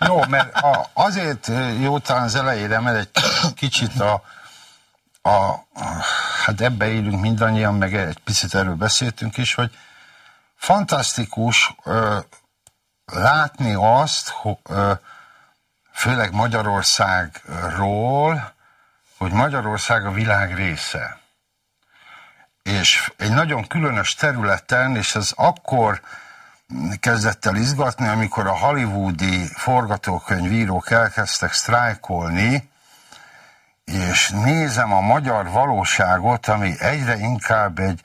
Jó, mert a, azért jó talán az elejére, mert egy kicsit a, a, hát ebbe élünk mindannyian, meg egy picit erről beszéltünk is, hogy fantasztikus ö, látni azt, hogy, ö, főleg Magyarországról, hogy Magyarország a világ része. És egy nagyon különös területen, és ez akkor kezdett el izgatni, amikor a hollywoodi forgatókönyvírók elkezdtek sztrájkolni, és nézem a magyar valóságot, ami egyre inkább egy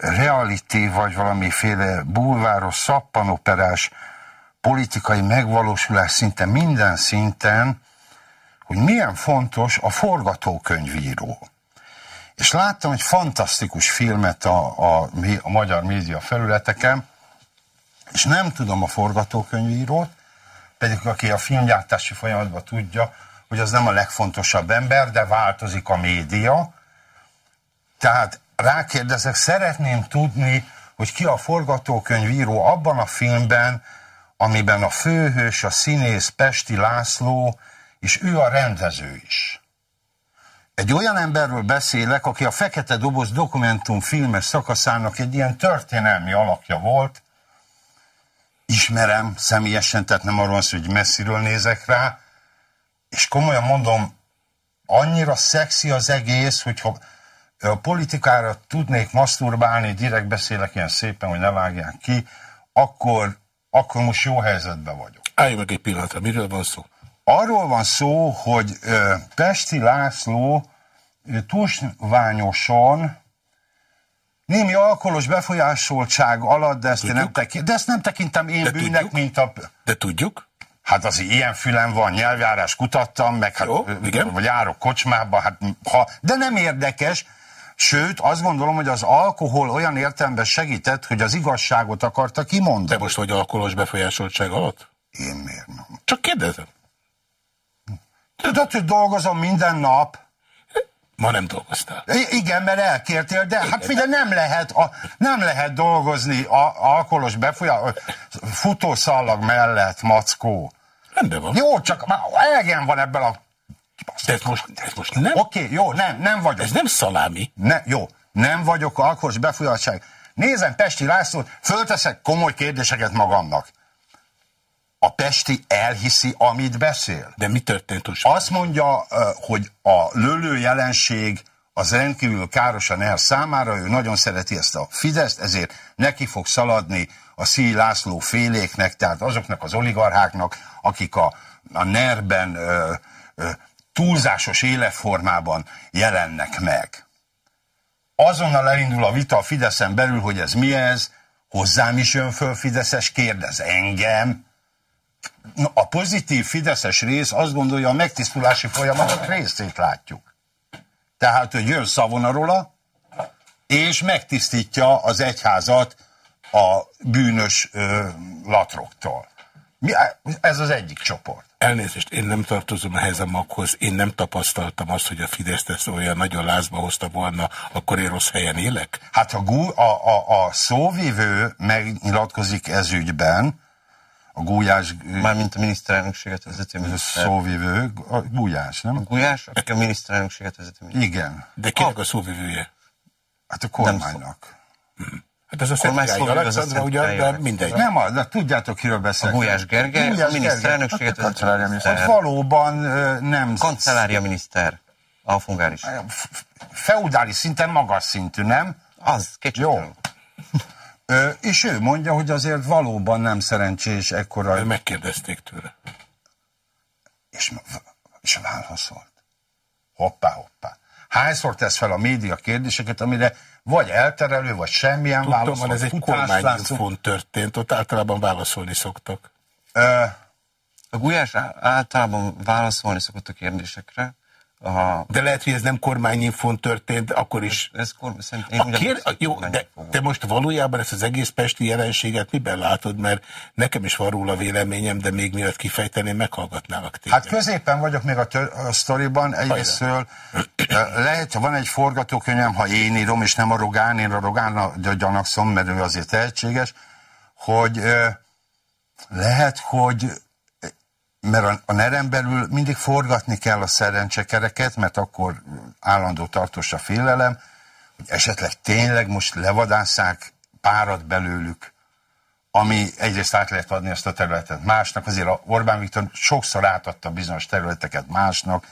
reality, vagy valamiféle bulváros, szappanoperás politikai megvalósulás szinte minden szinten, hogy milyen fontos a forgatókönyvíró. És láttam egy fantasztikus filmet a, a, a magyar média felületeken, és nem tudom a forgatókönyvírót, pedig aki a filmgyártási folyamatban tudja, hogy az nem a legfontosabb ember, de változik a média. Tehát rákérdezek, szeretném tudni, hogy ki a forgatókönyvíró abban a filmben, amiben a főhős, a színész Pesti László, és ő a rendező is. Egy olyan emberről beszélek, aki a Fekete Doboz dokumentum filmes szakaszának egy ilyen történelmi alakja volt, ismerem személyesen, tehát nem arról van szó, hogy messziről nézek rá, és komolyan mondom, annyira szexi az egész, hogyha a politikára tudnék masturbálni, direkt beszélek ilyen szépen, hogy ne vágják ki, akkor, akkor most jó helyzetben vagyok. Állj meg egy pillanatra, miről van szó? Arról van szó, hogy Pesti László túlsványosan némi alkoholos befolyásoltság alatt, de ezt, nem, tekint, de ezt nem tekintem én de bűnnek, tudjuk? mint a... De tudjuk? Hát az ilyen fülem van, nyelvjárás kutattam, meg hát, Jó, igen. vagy járok kocsmába, hát ha, de nem érdekes, Sőt, azt gondolom, hogy az alkohol olyan értelemben segített, hogy az igazságot akarta kimondani. De most vagy alkoholos befolyásoltság alatt? Én miért nem? Csak kérdezem. Tudod, hogy dolgozom minden nap, Ma nem dolgoztál. I igen, mert elkértél, de igen, hát figyelj, nem lehet, a, nem lehet dolgozni a, alkoholos befolyás, futószallag mellett, mackó. Rendben van. Jó, csak már elegen van ebből a... De ez most, ez most nem... Oké, okay, jó, nem, nem vagyok. Ez nem szalámi. Ne, jó, nem vagyok alkoholos befolyásoltság. Nézem Pesti Lászlót, fölteszek komoly kérdéseket magamnak a Pesti elhiszi, amit beszél. De mi történt? Úgy? Azt mondja, hogy a lölő jelenség az rendkívül károsan el számára, ő nagyon szereti ezt a Fideszt, ezért neki fog szaladni a Szíj László féléknek, tehát azoknak az oligarcháknak, akik a, a nerben ö, ö, túlzásos életformában jelennek meg. Azonnal elindul a vita a Fideszen belül, hogy ez mi ez, hozzám is jön föl Fideszes, kérdez engem, a pozitív fideszes rész azt gondolja, a megtisztulási folyamatok részét látjuk. Tehát, hogy jön Szavonarola, és megtisztítja az egyházat a bűnös ö, latroktól. Mi, ez az egyik csoport. Elnézést, én nem tartozom ehhez a maghoz, én nem tapasztaltam azt, hogy a Fidesz ezt olyan nagyon lázba hozta volna, akkor én rossz helyen élek? Hát a, a, a, a szóvivő megnyilatkozik ez ügyben, a Gulyás... Mármint a miniszterelnökséget vezető miniszter. Szóvivő, a Gulyás, nem? A Gulyás, aki a miniszterelnökséget vezető miniszter. Igen. De kinek a szóvivője? Hát a kormánynak. Hát ez a Szentkirály Alexandra ugyan, de mindegy. Nem, de tudjátok, kiről beszélek. A Gulyás Gergely, Gulyás a miniszterelnökséget vezető miniszter. Valóban nem... Kancellária miniszter. A fungáris. Feudális szinten magas szintű, nem? Az, kicsit. Jó. És ő mondja, hogy azért valóban nem szerencsés ekkora... Megkérdezték tőle. És, és válaszolt. Hoppá, hoppá. Hányszor tesz fel a média kérdéseket, amire vagy elterelő, vagy semmilyen Tudtam, válasz. Tudom, ez egy kormányinfón történt, ott általában válaszolni szoktak. Ö, a Gulyás általában válaszolni szokott a kérdésekre, a... De lehet, hogy ez nem kormányinfon történt, akkor is... Ez, ez kormány, én a kér... Jó, de, de most valójában ezt az egész pesti jelenséget miben látod? Mert nekem is van róla véleményem, de még mielőtt kifejteném, meghallgatnálak téged. Hát középen vagyok még a, a sztoriban. Egyrésztről lehet, van egy forgatókönyvem, ha én írom, és nem a Rogán, én a Rogán gyanakszom, mert ő azért tehetséges, hogy lehet, hogy mert a, a neren belül mindig forgatni kell a szerencsekereket, mert akkor állandó tartós a félelem, hogy esetleg tényleg most levadásszák párat belőlük, ami egyrészt át lehet adni ezt a területet másnak, azért a Orbán Viktor sokszor átadta bizonyos területeket másnak,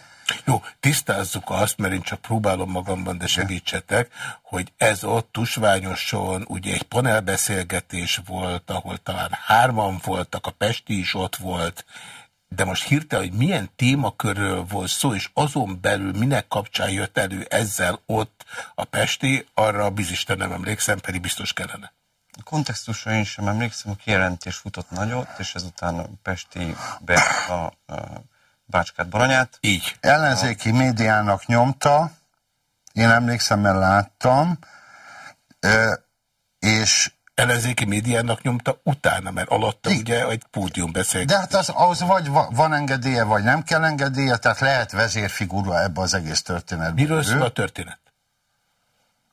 jó, tisztázzuk azt, mert én csak próbálom magamban, de segítsetek, hogy ez ott tusványoson ugye egy panelbeszélgetés volt, ahol talán hárman voltak, a Pesti is ott volt, de most hirtelen, hogy milyen témakörről volt szó, és azon belül minek kapcsán jött elő ezzel ott a Pesti, arra bizisten nem emlékszem, pedig biztos kellene. A kontextusra én sem emlékszem, a kijelentés futott nagyot, és ezután a Pesti be a, a Bácskát Baranyát. Így. Ellenzéki médiának nyomta, én emlékszem, mert láttam, és ellenzéki médiának nyomta utána, mert alatta I ugye egy pódium beszél. De hát az, az vagy van engedélye, vagy nem kell engedélye, tehát lehet vezérfigura ebbe az egész történetben. Miről szól a történet?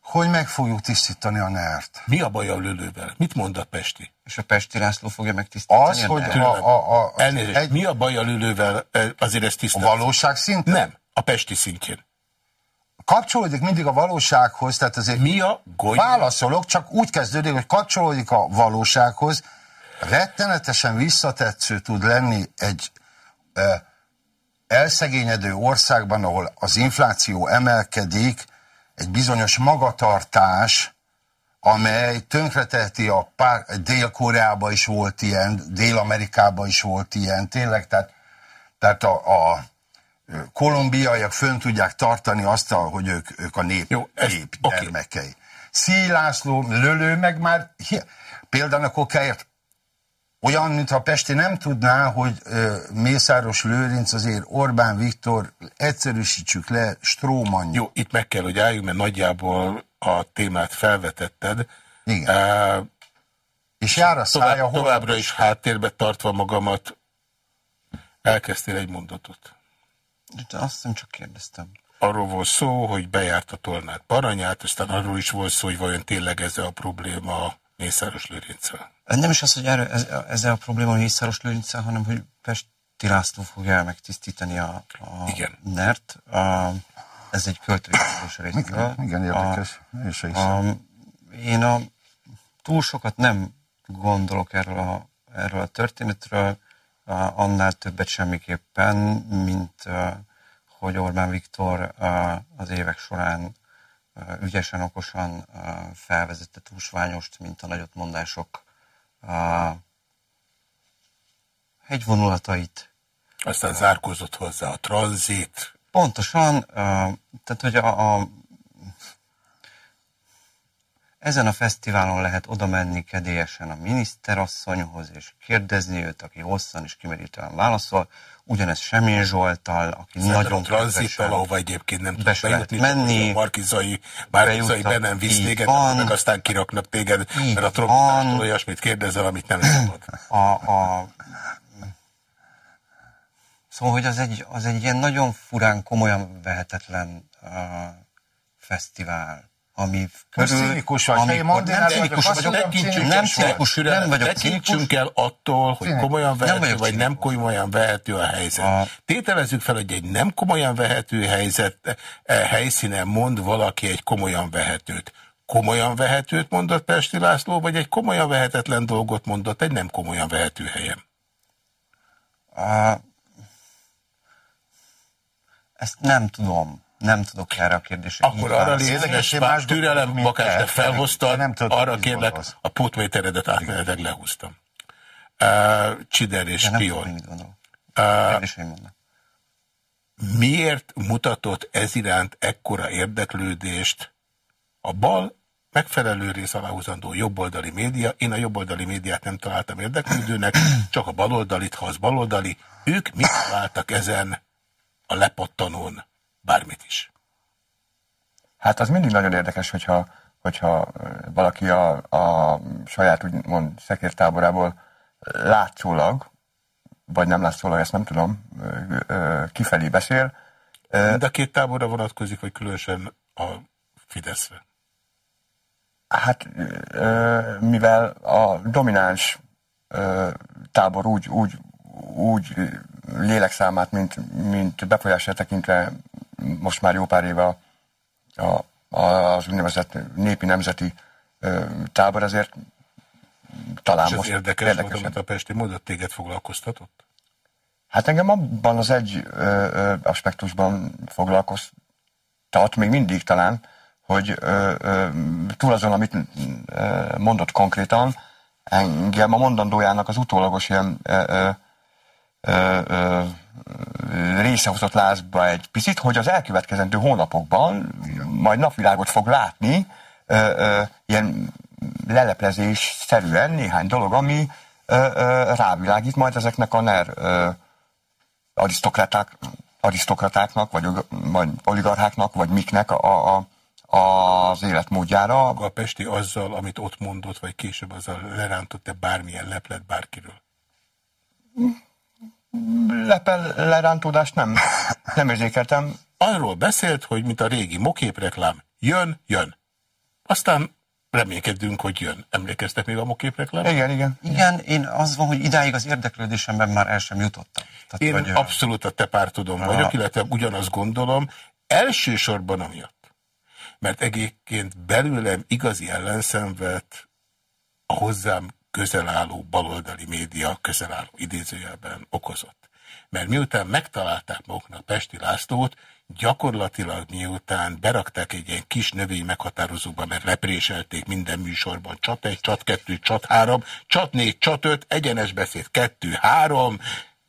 Hogy meg fogjuk tisztítani a nert. Mi a baj a lőlővel? Mit mond a Pesti? És a Pesti László fogja megtisztítani az, a hogy a, a, a, Elnézést, egy... mi a baj a lőlővel? Azért ezt tisztítani. A valóság szintén? Nem, a Pesti szintjén kapcsolódik mindig a valósághoz, tehát azért Mi a goly? válaszolok, csak úgy kezdődik, hogy kapcsolódik a valósághoz, rettenetesen visszatetsző tud lenni egy ö, elszegényedő országban, ahol az infláció emelkedik, egy bizonyos magatartás, amely tönkreteheti a pár, Dél-Koreában is volt ilyen, Dél-Amerikában is volt ilyen, tényleg, tehát, tehát a, a kolumbiaiak fönn tudják tartani azt, hogy ők, ők a nép, Jó, ez, nép okay. gyermekei. Szí László, Lölő meg már például a kokáért olyan, mintha Pesti nem tudná, hogy Mészáros Lőrinc azért Orbán Viktor egyszerűsítsük le Stróman. Jó, itt meg kell, hogy álljunk, mert nagyjából a témát felvetetted. Igen. Uh, és jár a szája, tovább, Továbbra is háttérbe tartva magamat elkezdtél egy mondatot. De azt hiszem csak kérdeztem. Arról volt szó, hogy bejárt a tornát Baranyát, aztán arról is volt szó, hogy vajon tényleg ez a probléma Mészáros Lőrincel. Nem is az, hogy erről, ez, ezzel a probléma Mészáros Lőrincel, hanem hogy Pesti László fogja megtisztítani a, a igen. NERT. A, ez egy költői részről. Igen, igen, érdekes. A, és a, én a, túl sokat nem gondolok erről a, erről a történetről annál többet semmiképpen, mint hogy Orbán Viktor az évek során ügyesen, okosan felvezette túlsványost, mint a nagyotmondások hegyvonulatait. Aztán zárkózott hozzá a tranzit. Pontosan, tehát hogy a, a ezen a fesztiválon lehet oda menni kedélyesen a miniszterasszonyhoz, és kérdezni őt, aki hosszan és kimerítően válaszol. Ugyanez Semén Zsoltal, aki Szerintem nagyon tranzittal, ahova egyébként nem tudsz bejutni, menni, Markizai, Markizai be nem visz téged, van, meg aztán kiraknak téged, mert a trombitától olyasmit kérdezel, amit nem szabad. A, a, szóval, hogy az egy, az egy ilyen nagyon furán, komolyan vehetetlen uh, fesztivál ami körül... Cínikus vagy, ami, nem, nem cínikus vagyok, nem kincsünk, nem cínikus, nem vagyok cínikus. el attól, hogy komolyan vehető, nem vagy nem komolyan vehető a helyzet. A... Tételezzük fel, hogy egy nem komolyan vehető helyzet, eh, helyszínen mond valaki egy komolyan vehetőt. Komolyan vehetőt mondott Pesti László, vagy egy komolyan vehetetlen dolgot mondott egy nem komolyan vehető helyen? A... Ezt nem tudom nem tudok erre a kérdésre. Akkor arra lézes, más türelem, bakás, de felhoztad, nem tudom, arra kérlek, a pótméteredet átmeneteg lehúztam. Uh, Csider és Pion. Uh, miért mutatott ez iránt ekkora érdeklődést a bal megfelelő rész aláhúzandó jobboldali média. Én a jobboldali médiát nem találtam érdeklődőnek, csak a baloldalit, ha az baloldali. Ők mit találtak ezen a lepattanón? Bármit is. Hát az mindig nagyon érdekes, hogyha, hogyha valaki a, a saját úgymond szekértáborából látszólag, vagy nem látszólag, ezt nem tudom, kifelé beszél. De a két táborra vonatkozik, vagy különösen a Fideszre? Hát, mivel a domináns tábor úgy, úgy, úgy lélekszámát, mint, mint befolyásra tekintve most már jó pár éve a, a, az úgynevezett népi nemzeti ö, tábor, ezért talán És ez most érdekes, érdekesebb. volt, amit a Pesti mondott, téged foglalkoztatott? Hát engem abban az egy ö, ö, aspektusban foglalkoztat, még mindig talán, hogy ö, ö, túl azon, amit ö, mondott konkrétan, engem a mondandójának az utólagos ilyen ö, ö, ö, része hozott lázba egy picit, hogy az elkövetkezendő hónapokban majd napvilágot fog látni ö, ö, ilyen leleplezés szerűen néhány dolog, ami ö, ö, rávilágít majd ezeknek a NER ö, arisztokraták, arisztokratáknak, vagy, vagy oligarcháknak, vagy miknek a, a, az életmódjára. A Pesti azzal, amit ott mondott, vagy később azzal lerántott-e bármilyen leplet bárkiről? Lepel lerántódást nem, nem érzékeltem. Arról beszélt, hogy mint a régi moképreklám, jön, jön. Aztán reménykedünk, hogy jön. Emlékeztek még a moképreklámra? Igen, igen. Igen, én az van, hogy idáig az érdeklődésemben már el sem jutottam. Tehát, Én vagy, abszolút a te pártodon vagyok, illetve ugyanazt gondolom, elsősorban amiatt. Mert egyébként belőlem igazi ellenszenvet a hozzám közel álló baloldali média közel álló idézőjelben okozott. Mert miután megtalálták maguknak Pesti Lászlót, gyakorlatilag miután berakták egy ilyen kis növény meghatározóba, mert lepréselték minden műsorban, csat egy, csat kettő, csat három, csat négy, csat öt, egyenes beszéd kettő, három,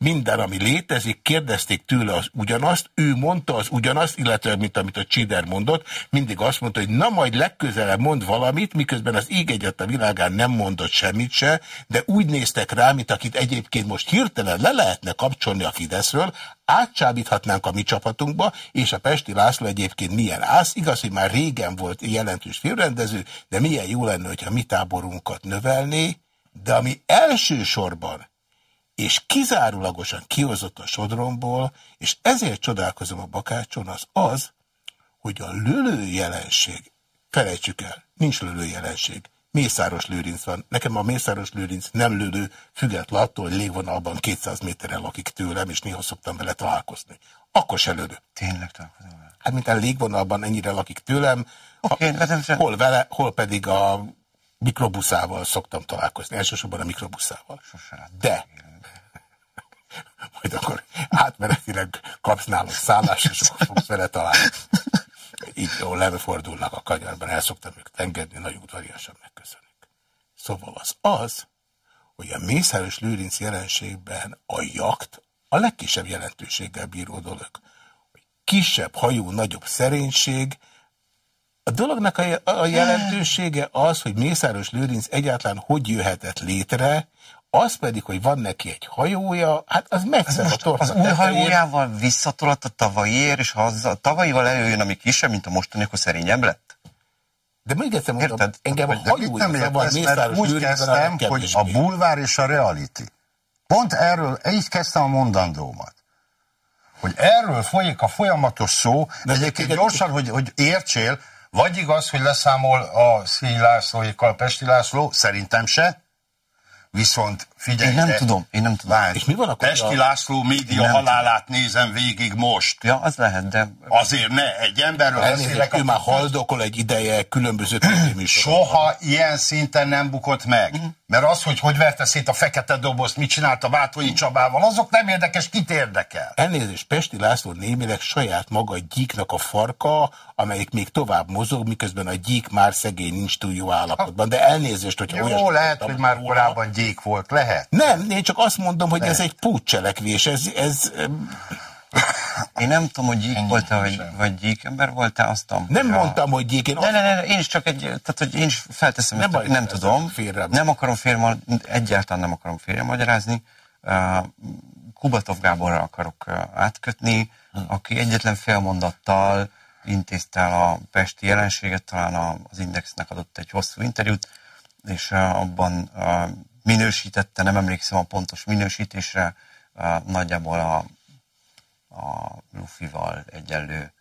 minden, ami létezik, kérdezték tőle az ugyanazt, ő mondta az ugyanazt, illetve, mint amit a Csider mondott, mindig azt mondta, hogy na majd legközelebb mond valamit, miközben az ég egyet a világán nem mondott semmit se, de úgy néztek rá, mint akit egyébként most hirtelen le lehetne kapcsolni a Fideszről, átcsábíthatnánk a mi csapatunkba, és a Pesti László egyébként milyen ász, igaz, hogy már régen volt jelentős filmrendező, de milyen jó lenne, hogyha mi táborunkat növelné, de ami elsősorban és kizárólagosan kihozott a sodromból, és ezért csodálkozom a bakácson, az az, hogy a lölő jelenség, felejtsük el, nincs lölő jelenség, Mészáros Lőrinc van. Nekem a Mészáros Lőrinc nem lölő, független attól, hogy légvonalban 200 méterrel lakik tőlem, és néha szoktam vele találkozni. Akkor se lölő. Tényleg találkozom vele. Hát, mint a légvonalban ennyire lakik tőlem, Oké, ha- se- hol vele, hol pedig a mikrobuszával szoktam találkozni. Elsősorban a mikrobuszával. De majd akkor átmenetileg kapsz nálam szállást, és akkor fogsz vele találni. Így jól levefordulnak a kanyarban, el szoktam őket engedni, nagyon udvariasan megköszönik. Szóval az az, hogy a Mészáros Lőrinc jelenségben a jakt a legkisebb jelentőséggel bíró dolog. Kisebb hajó, nagyobb szerénység, a dolognak a jelentősége az, hogy Mészáros Lőrinc egyáltalán hogy jöhetett létre, az pedig, hogy van neki egy hajója, hát az megszem a torta az új hajójával visszatolat a tavalyiért, és ha az a tavalyival előjön, ami kisebb, mint a mostani, akkor szerényebb lett? De még egyszer mondom, Érted? engem a hajója nem zavar mert Mészáros úgy kezdtem, hogy a bulvár és a reality. Pont erről, így kezdtem a mondandómat. Hogy erről folyik a folyamatos szó, de egyébként gyorsan, hogy, hogy értsél, vagy igaz, hogy leszámol a Szíj Lászlóékkal Pesti László, szerintem se, viszont figyelj, Én nem de- tudom, én nem tudom. Várj, És mi van akkor Pesti a- László média halálát nézem végig most. Ja, az lehet, de Azért ne, egy emberről beszélek, ő már haldokol egy ideje különböző. Soha ilyen szinten nem bukott meg. Mert az, hogy hogy verte szét a fekete dobozt, mit csinált a Vátonyi Csabával, azok nem érdekes, kit érdekel. Elnézést, Pesti László némileg saját maga gyíknak a farka, amelyik még tovább mozog, miközben a gyík már szegény nincs túl jó állapotban. De elnézést, hogyha Jó, lehet, hogy már korábban gyék volt, lehet. Nem, én csak azt mondom, hogy ez Lehet. egy púccselekvés. Ez, ez én nem tudom, hogy gyík volt-e, vagy, vagy gyík ember volt-e, azt tudom. nem Ja. mondtam, hogy gyík. Én Ne, ne, ne, ne, én is csak egy, tehát hogy én is felteszem, Nem baj, nem ez tudom, félre- nem akarom félre, egyáltalán nem akarom félre magyarázni. Uh, Kubatov Gáborra akarok átkötni, aki egyetlen félmondattal intézte el a pesti jelenséget, talán a- az Indexnek adott egy hosszú interjút, és abban minősítette, nem emlékszem a pontos minősítésre, uh, nagyjából a, a Lufival egyenlő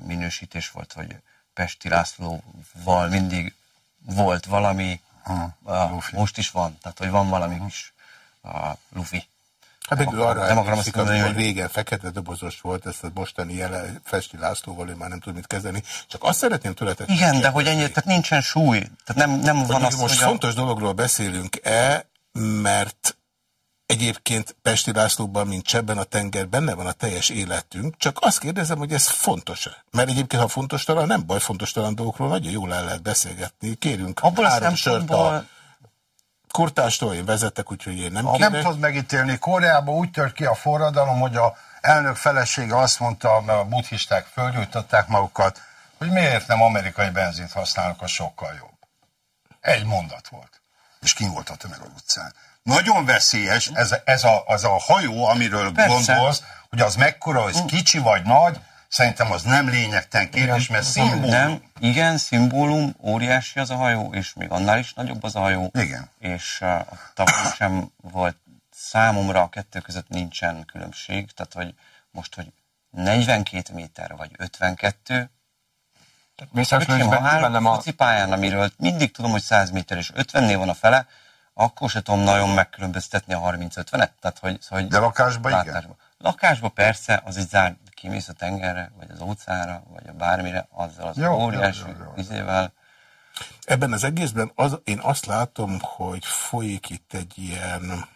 minősítés volt, hogy Pesti Lászlóval mindig volt valami, Ha, a, Lufi. most is van, tehát hogy van valami kis a Lufi. Hát meg ő arra nem akarom azt mondani, hogy régen fekete dobozos volt, ezt a mostani jele, Festi Lászlóval, ő már nem tud mit kezdeni. Csak azt szeretném tőletek. Igen, de hogy ennyi, tehát nincsen súly. Tehát nem, nem van az, most fontos a... dologról beszélünk-e, mert Egyébként Pesti Lászlóban, mint Csebben a tenger, benne van a teljes életünk, csak azt kérdezem, hogy ez fontos-e? Mert egyébként, ha fontos talán, nem baj, fontos talán dolgokról nagyon jól el lehet beszélgetni. Kérünk Abból három sört a kurtástól, én vezetek, úgyhogy én nem kérek. Nem tudod megítélni. Koreában úgy tört ki a forradalom, hogy a elnök felesége azt mondta, mert a buddhisták fölgyújtották magukat, hogy miért nem amerikai benzint használnak, az sokkal jobb. Egy mondat volt. És ki volt a tömeg az utcán. Nagyon veszélyes ez, ez a, az a hajó, amiről Persze. gondolsz, hogy az mekkora, hogy kicsi vagy nagy, szerintem az nem lényegtelen kérdés, mert szimbólum. Nem, igen, szimbólum, óriási az a hajó, és még annál is nagyobb az a hajó. Igen. És uh, tavaly sem volt számomra a kettő között nincsen különbség, tehát hogy most, hogy 42 méter vagy 52, Mészáros ha három a pályán, amiről mindig tudom, hogy 100 méter és 50-nél van a fele, akkor se tudom nagyon megkülönböztetni a 30-50-et. Tehát, hogy, hogy De lakásban igen? Lakásban persze, az egy zár, kimész a tengerre, vagy az óceánra, vagy a bármire, azzal az jó, óriási jó, jó, jó. izével. Ebben az egészben az, én azt látom, hogy folyik itt egy ilyen,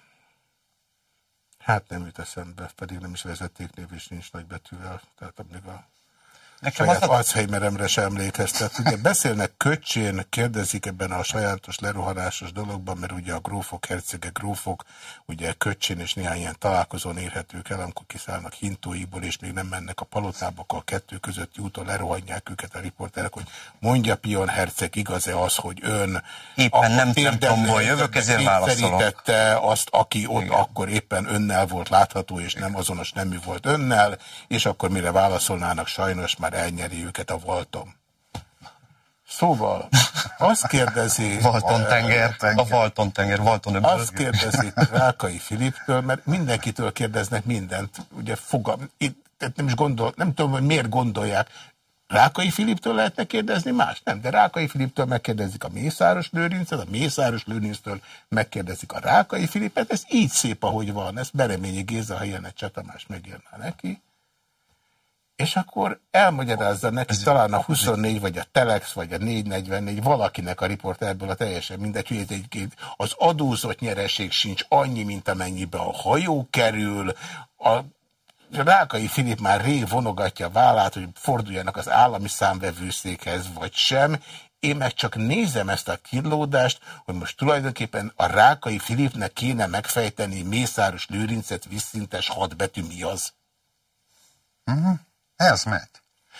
hát nem jut eszembe, pedig nem is vezetéknév is nincs nagybetűvel, tehát amíg a Nekem saját az Alzheimeremre sem emlékeztet. Ugye beszélnek köcsén, kérdezik ebben a sajátos lerohanásos dologban, mert ugye a grófok, hercegek, grófok, ugye köcsén és néhány ilyen találkozón érhetők el, amikor kiszállnak hintóiból, és még nem mennek a palotába, a kettő közötti úton lerohanják őket a riporterek, hogy mondja Pion herceg, igaz-e az, hogy ön éppen nem tempomból jövök, ezért válaszolok. azt, aki ott Igen. akkor éppen önnel volt látható, és nem azonos nemű volt önnel, és akkor mire válaszolnának, sajnos már elnyeri őket a Valtom. Szóval, azt kérdezi... Valton tenger, a Valton tenger, Valton öböl. Azt kérdezi Rákai Filiptől, mert mindenkitől kérdeznek mindent. Ugye fogam, itt, nem is gondol, nem tudom, hogy miért gondolják. Rákai Filiptől lehetne kérdezni más? Nem, de Rákai Filiptől megkérdezik a Mészáros Lőrincet, a Mészáros Lőrinctől megkérdezik a Rákai Filipet. Ez így szép, ahogy van. Ez Bereményi Géza, ha ilyen egy Csatamás megírná neki és akkor elmagyarázza neki Ez talán a 24, vagy a Telex, vagy a 444, valakinek a ebből a teljesen mindegy, hogy egyébként az adózott nyereség sincs annyi, mint amennyibe a hajó kerül, a Rákai Filip már rég vonogatja a vállát, hogy forduljanak az állami számvevőszékhez, vagy sem. Én meg csak nézem ezt a kilódást, hogy most tulajdonképpen a Rákai Filipnek kéne megfejteni Mészáros Lőrincet visszintes hatbetű mi az. Uh mhm. -huh. Ez megy.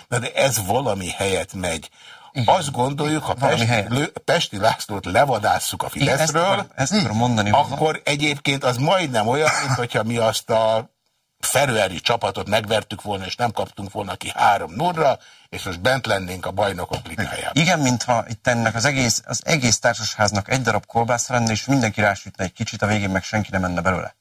Na de ez valami helyet megy. Igen. Azt gondoljuk, ha Pesti, Lő, Pesti Lászlót levadásszuk a Fideszről, ezt, ezt mondani akkor egyébként az majdnem olyan, mint hogyha mi azt a Ferőeri csapatot megvertük volna, és nem kaptunk volna ki három nurra, és most bent lennénk a bajnokok ligájában. Igen, mintha itt ennek az egész, az egész társasháznak egy darab kolbász lenne, és mindenki rásütne egy kicsit, a végén meg senki nem menne belőle.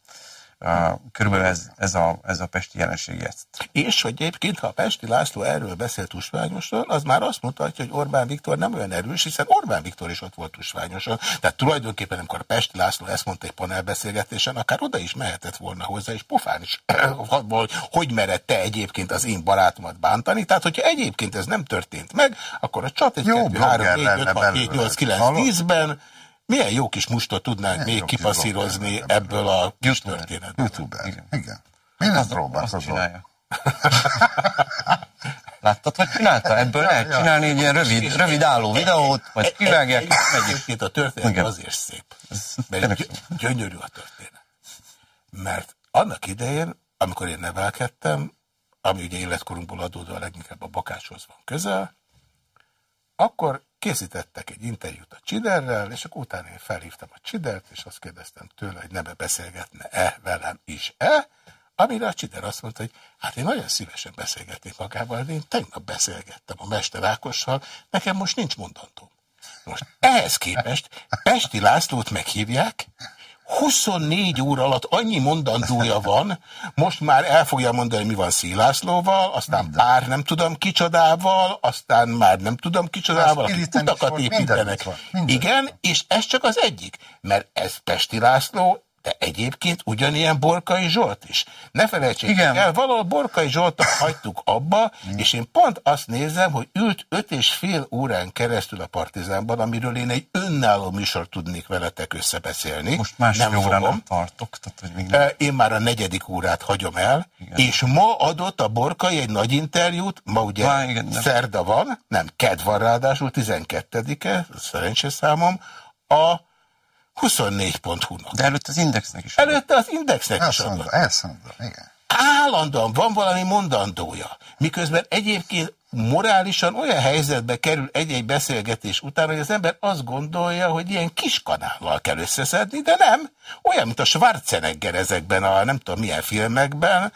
Körülbelül ez, ez, a, ez a pesti jelenség ezt. És hogy egyébként, ha a Pesti László erről beszélt Tusványoson, az már azt mutatja, hogy Orbán Viktor nem olyan erős, hiszen Orbán Viktor is ott volt Tusványoson. Tehát tulajdonképpen, amikor a Pesti László ezt mondta egy panelbeszélgetésen, akár oda is mehetett volna hozzá, és pofán is, hogy mered te egyébként az én barátomat bántani. Tehát, hogyha egyébként ez nem történt meg, akkor a csat egy 2, 3, 4, 5, 6, 7, 8, 9, 10-ben milyen jó kis mustot tudnánk Milyen még kipaszírozni ebből a kis történetből. Youtuber, igen. igen. Minden próbálkozom. Láttad, hogy csinálta? Ebből lehet csinálni egy ilyen rövid, rövid álló videót, vagy kivágják, Egyébként a történet azért szép, mert gyönyörű a történet. Mert annak idején, amikor én nevelkedtem, ami ugye életkorunkból adódóan leginkább a bakáshoz van közel, akkor készítettek egy interjút a Csiderrel, és akkor utána én felhívtam a Csidert, és azt kérdeztem tőle, hogy nebe beszélgetne-e velem is-e, amire a Csider azt mondta, hogy hát én nagyon szívesen beszélgetnék magával, de én tegnap beszélgettem a Mester Ákossal, nekem most nincs mondandóm. Most ehhez képest Pesti Lászlót meghívják, 24 óra alatt annyi mondandója van, most már el fogja mondani, mi van Szílászlóval, aztán pár nem tudom kicsodával, aztán már nem tudom kicsodával, akik utakat építenek. Igen, és ez csak az egyik, mert ez Pesti László de egyébként ugyanilyen Borkai Zsolt is. Ne felejtsék Igen. el, valahol Borkai Zsoltot hagytuk abba, és én pont azt nézem, hogy ült öt és fél órán keresztül a Partizánban, amiről én egy önálló műsor tudnék veletek összebeszélni. Most másfél Nem fogom. tartok, tehát hogy még nem. Ö, Én már a negyedik órát hagyom el, Igen. és ma adott a Borkai egy nagy interjút, ma ugye Vá, igen, nem. szerda van, nem, ked van ráadásul, 12-e, szerencsés számom, a 24.hu-nak. De előtt az indexnek is. Előtte az Indexnek is mondom, ezt mondom, igen. Állandóan van valami mondandója. Miközben egyébként morálisan olyan helyzetbe kerül egy-egy beszélgetés után, hogy az ember azt gondolja, hogy ilyen kis kanállal kell összeszedni, de nem. Olyan, mint a Schwarzenegger ezekben a nem tudom milyen filmekben,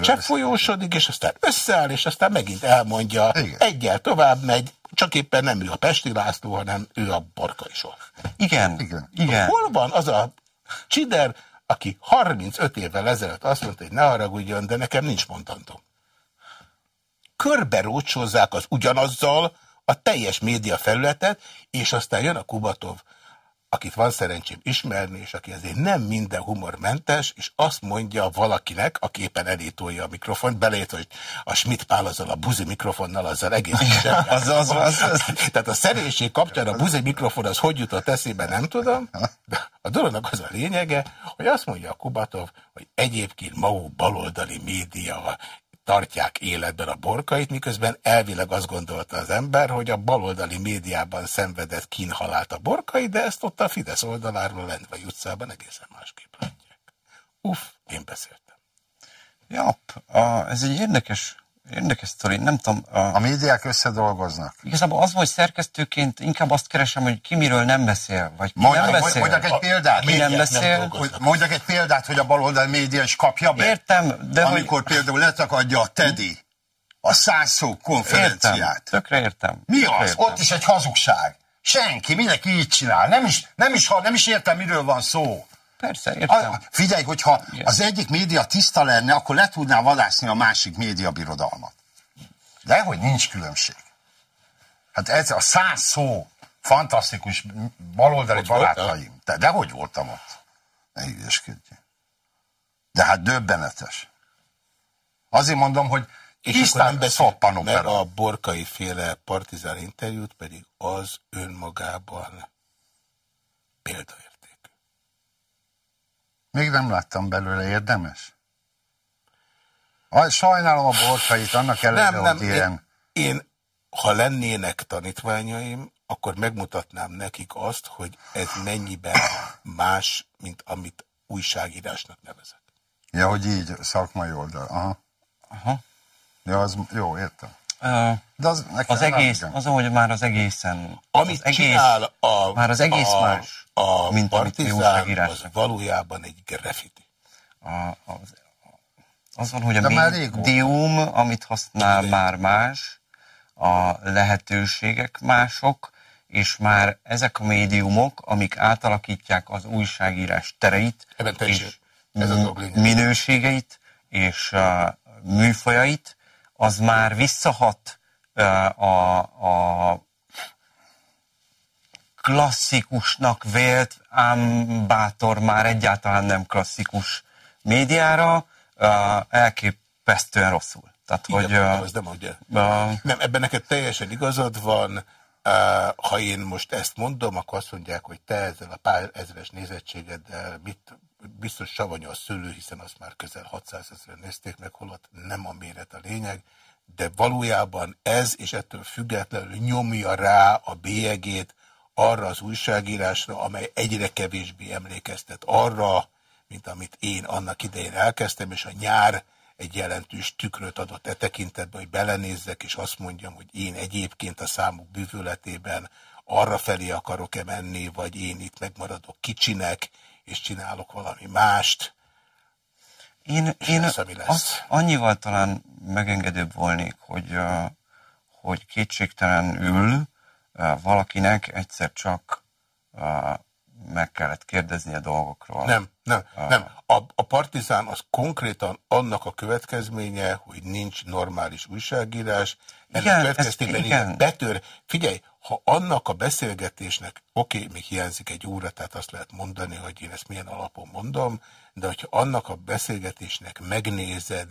cseppfolyósodik, és aztán összeáll, és aztán megint elmondja, Igen. egyel tovább megy, csak éppen nem ő a Pesti László, hanem ő a Borkai Zsolt. Igen, Igen. igen. Hol van az a csider, aki 35 évvel ezelőtt azt mondta, hogy ne haragudjon, de nekem nincs mondandó. Körbe rócsozzák az ugyanazzal a teljes média felületet, és aztán jön a Kubatov, akit van szerencsém ismerni, és aki azért nem minden humormentes, és azt mondja valakinek, aki éppen elétolja a mikrofont, belét, hogy a Schmidt Pál azzal a buzi mikrofonnal, azzal egész Az- az- az- az- Tehát a szerénység kapcsán a buzi mikrofon az hogy jutott eszébe, nem tudom, de a dolognak az a lényege, hogy azt mondja a Kubatov, hogy egyébként maguk baloldali média tartják életben a borkait, miközben elvileg azt gondolta az ember, hogy a baloldali médiában szenvedett kínhalált a borkai, de ezt ott a Fidesz oldaláról Lendvai utcában egészen másképp látják. Uff, én beszéltem. Japp, a, ez egy érdekes, érdekes sztori. Nem tudom, a, A médiák összedolgoznak. igazából az, hogy szerkesztőként inkább azt keresem, hogy ki miről nem beszél, vagy ki Mondjak, nem beszél. mondjak egy példát. Ki nem nem beszél. dolgoznak. Hogy mondjak egy példát, hogy a baloldal média is kapja be. Értem, de Amikor például letakadja a Teddy a száz szó hogy... konferenciát. Értem, tökre értem. Mi tökre az? Értem. Ott is egy hazugság. Senki, mindenki így csinál. Nem is, nem is, nem is értem, miről van szó. Persze, értem. A, figyelj, hogyha Igen. az egyik média tiszta lenne, akkor le tudná vadászni a másik média birodalmat. De hogy nincs különbség. Hát ez a száz szó, fantasztikus baloldali Ott barátaim. De, de hogy voltam ott? Ne ügyeskedjél. De hát döbbenetes. Azért mondom, hogy És akkor nem tisztán beszél, mert a borkai féle partizán interjút pedig az önmagában példaértékű. Még nem láttam belőle, érdemes? Aj, Sajnálom a borkait, annak ellenére, Nem, nem, hogy ilyen... én, én, ha lennének tanítványaim, akkor megmutatnám nekik azt, hogy ez mennyiben más, mint amit újságírásnak nevezek. Ja, hogy így, szakmai oldal. Aha. Aha. Ja, az jó, értem. De az, az egész, nem, az, hogy már az egészen... Amit az egész, csinál a, már az egész a, más, a mint partizán, újságírás. az valójában egy graffiti. A, az, az van, hogy a De médium, amit használ, Igen. már más, a lehetőségek mások, és már ezek a médiumok, amik átalakítják az újságírás tereit, és ez minőségeit, és uh, műfajait, az már visszahat a, a klasszikusnak vélt, ám bátor már egyáltalán nem klasszikus médiára, elképesztően rosszul. Tehát, Igen, hogy mondom, uh, ez nem ugye. uh, Nem, ebben neked teljesen igazad van. Ha én most ezt mondom, akkor azt mondják, hogy te ezzel a pár ezeres nézettségeddel mit, biztos savanyú a szőlő, hiszen azt már közel 600 ezeren nézték meg, holott nem a méret a lényeg, de valójában ez, és ettől függetlenül nyomja rá a bélyegét arra az újságírásra, amely egyre kevésbé emlékeztet arra, mint amit én annak idején elkezdtem, és a nyár egy jelentős tükröt adott e tekintetben, hogy belenézzek, és azt mondjam, hogy én egyébként a számuk bűvöletében arra felé akarok-e menni, vagy én itt megmaradok kicsinek, és csinálok valami mást. Én, én lesz, ami lesz. az annyival talán megengedőbb volnék, hogy, hogy kétségtelenül valakinek egyszer csak meg kellett kérdezni a dolgokról. Nem, nem, nem. A, a partizán az konkrétan annak a következménye, hogy nincs normális újságírás. Ennek következtében ez- igen. igen. betör. Figyelj, ha annak a beszélgetésnek, oké, okay, még hiányzik egy óra, tehát azt lehet mondani, hogy én ezt milyen alapon mondom, de hogyha annak a beszélgetésnek megnézed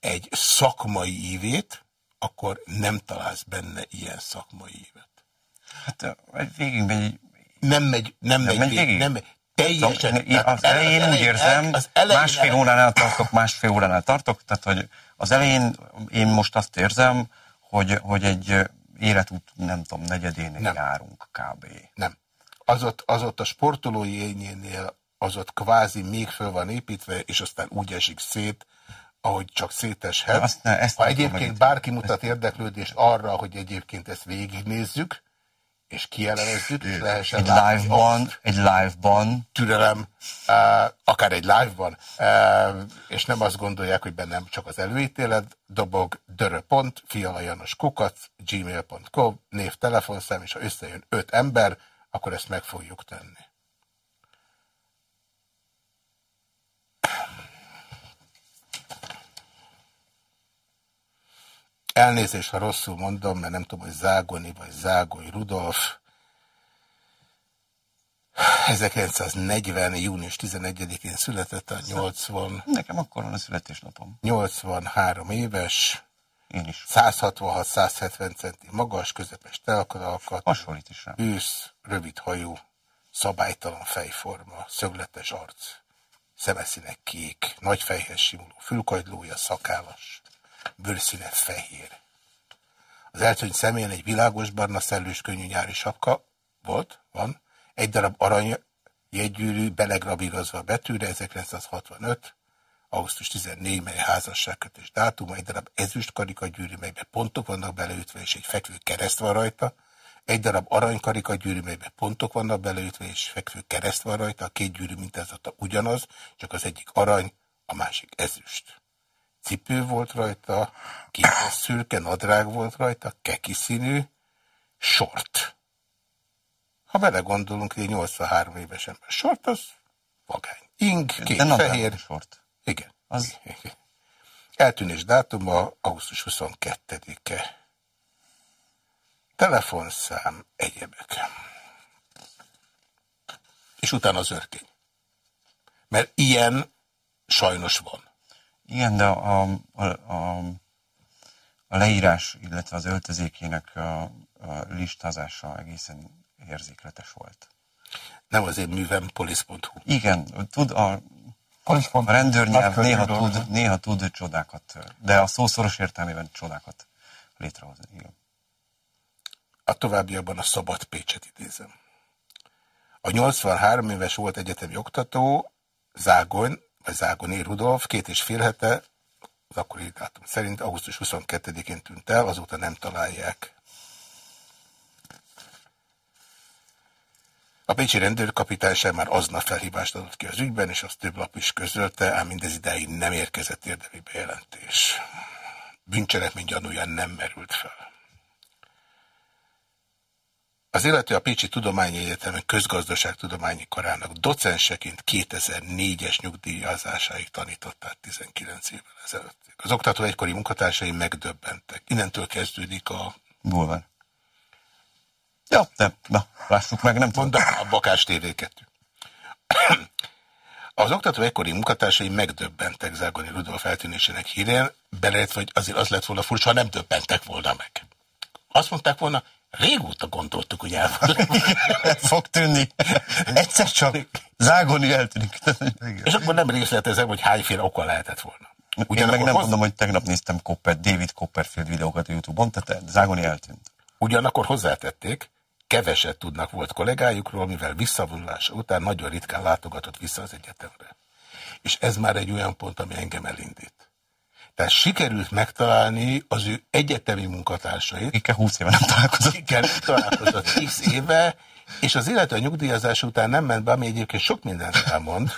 egy szakmai ívét, akkor nem találsz benne ilyen szakmai évet. Hát végigmegy. Nem megy, nem, nem megy, megy végig. Nem megy. Teljesen. Az elején úgy érzem, az elején másfél óránál tartok, másfél óránál tartok, tehát hogy az elején én most azt érzem, hogy, hogy egy életút, nem tudom, negyedén nem. járunk kb. Nem. Az ott, az ott a sportolói ényénél az ott kvázi még föl van építve, és aztán úgy esik szét, ahogy csak széteshet. Azt ne, ezt ha egyébként bárki mutat érdeklődést arra, hogy egyébként ezt végignézzük, és kielemezzük, és lehessen egy live-ban, egy live-ban. Türelem, uh, akár egy live-ban, uh, és nem azt gondolják, hogy bennem csak az előítélet, dobog dörö.pont, fialajanos kukac, gmail.com, név, telefonszám, és ha összejön öt ember, akkor ezt meg fogjuk tenni. Elnézést, ha rosszul mondom, mert nem tudom, hogy Zágoni vagy Zágoly Rudolf. 1940. június 11-én született a 80... Nekem akkor van a születésnapom. 83 éves. Én is. 166-170 centi magas, közepes telkalkat. Hasonlít is rá. Ősz, rövid hajú, szabálytalan fejforma, szögletes arc, szemeszínek kék, nagy fejhez simuló fülkagylója, szakállas bőrszíne fehér. Az eltűnt személyen egy világos barna szellős könnyű nyári sapka volt, van, egy darab arany jegygyűrű belegravírozva a betűre, 1965, augusztus 14, mely házasságkötés dátuma, egy darab ezüst karikagyűrű, melyben pontok vannak beleütve, és egy fekvő kereszt van rajta, egy darab arany karikagyűrű, melyben pontok vannak beleütve, és fekvő kereszt van rajta, a két gyűrű mintázata ugyanaz, csak az egyik arany, a másik ezüst cipő volt rajta, kétes szürke, nadrág volt rajta, keki színű, sort. Ha belegondolunk, egy 83 éves ember sort, az vagány. Ing, két De fehér. Sort. Igen. Az... Igen. Eltűnés dátuma augusztus 22-e. Telefonszám, egyebek. És utána az örkény. Mert ilyen sajnos van. Igen, de a, a, a, a leírás, illetve az öltözékének a, a listázása egészen érzékletes volt. Nem az én művem polisz.hu. Igen, tud a, a rendőrnyelv néha tud, néha tud csodákat, de a szószoros értelmében csodákat létrehozni. Igen. A továbbiakban a Szabad Pécset idézem. A 83 éves volt egyetemi oktató, Zágony, vagy Zágoni Rudolf két és fél hete, az akkori dátum szerint augusztus 22-én tűnt el, azóta nem találják. A Pécsi rendőrkapitány sem már aznap felhívást adott ki az ügyben, és azt több lap is közölte, ám mindez idáig nem érkezett érdemi bejelentés. Bűncselekmény gyanúján nem merült fel. Az illető a Pécsi Tudományi Egyetem közgazdaságtudományi karának docenseként 2004-es nyugdíjazásáig tanították 19 évvel ezelőtt. Az oktató egykori munkatársai megdöbbentek. Innentől kezdődik a... Bulvár. Ja, nem, na, lássuk meg, nem tudom. a Bakás tv Az oktató egykori munkatársai megdöbbentek Zágoni Rudolf eltűnésének hírén, belejött, hogy azért az lett volna furcsa, ha nem döbbentek volna meg. Azt mondták volna, Régóta gondoltuk, hogy el fog tűnni. Egyszer csak zágoni eltűnik. És akkor nem részletezem, hogy hányféle oka lehetett volna. Ugyanakkor Én meg nem hozzá... mondom, hogy tegnap néztem Copper, David Copperfield videókat a Youtube-on, tehát zágoni eltűnt. Ugyanakkor hozzátették, keveset tudnak volt kollégájukról, mivel visszavonulása után nagyon ritkán látogatott vissza az egyetemre. És ez már egy olyan pont, ami engem elindít. Tehát sikerült megtalálni az ő egyetemi munkatársait. Akikkel 20 éve nem találkozott. Akikkel találkozott x éve, és az illető a nyugdíjazás után nem ment be, ami egyébként sok mindent elmond,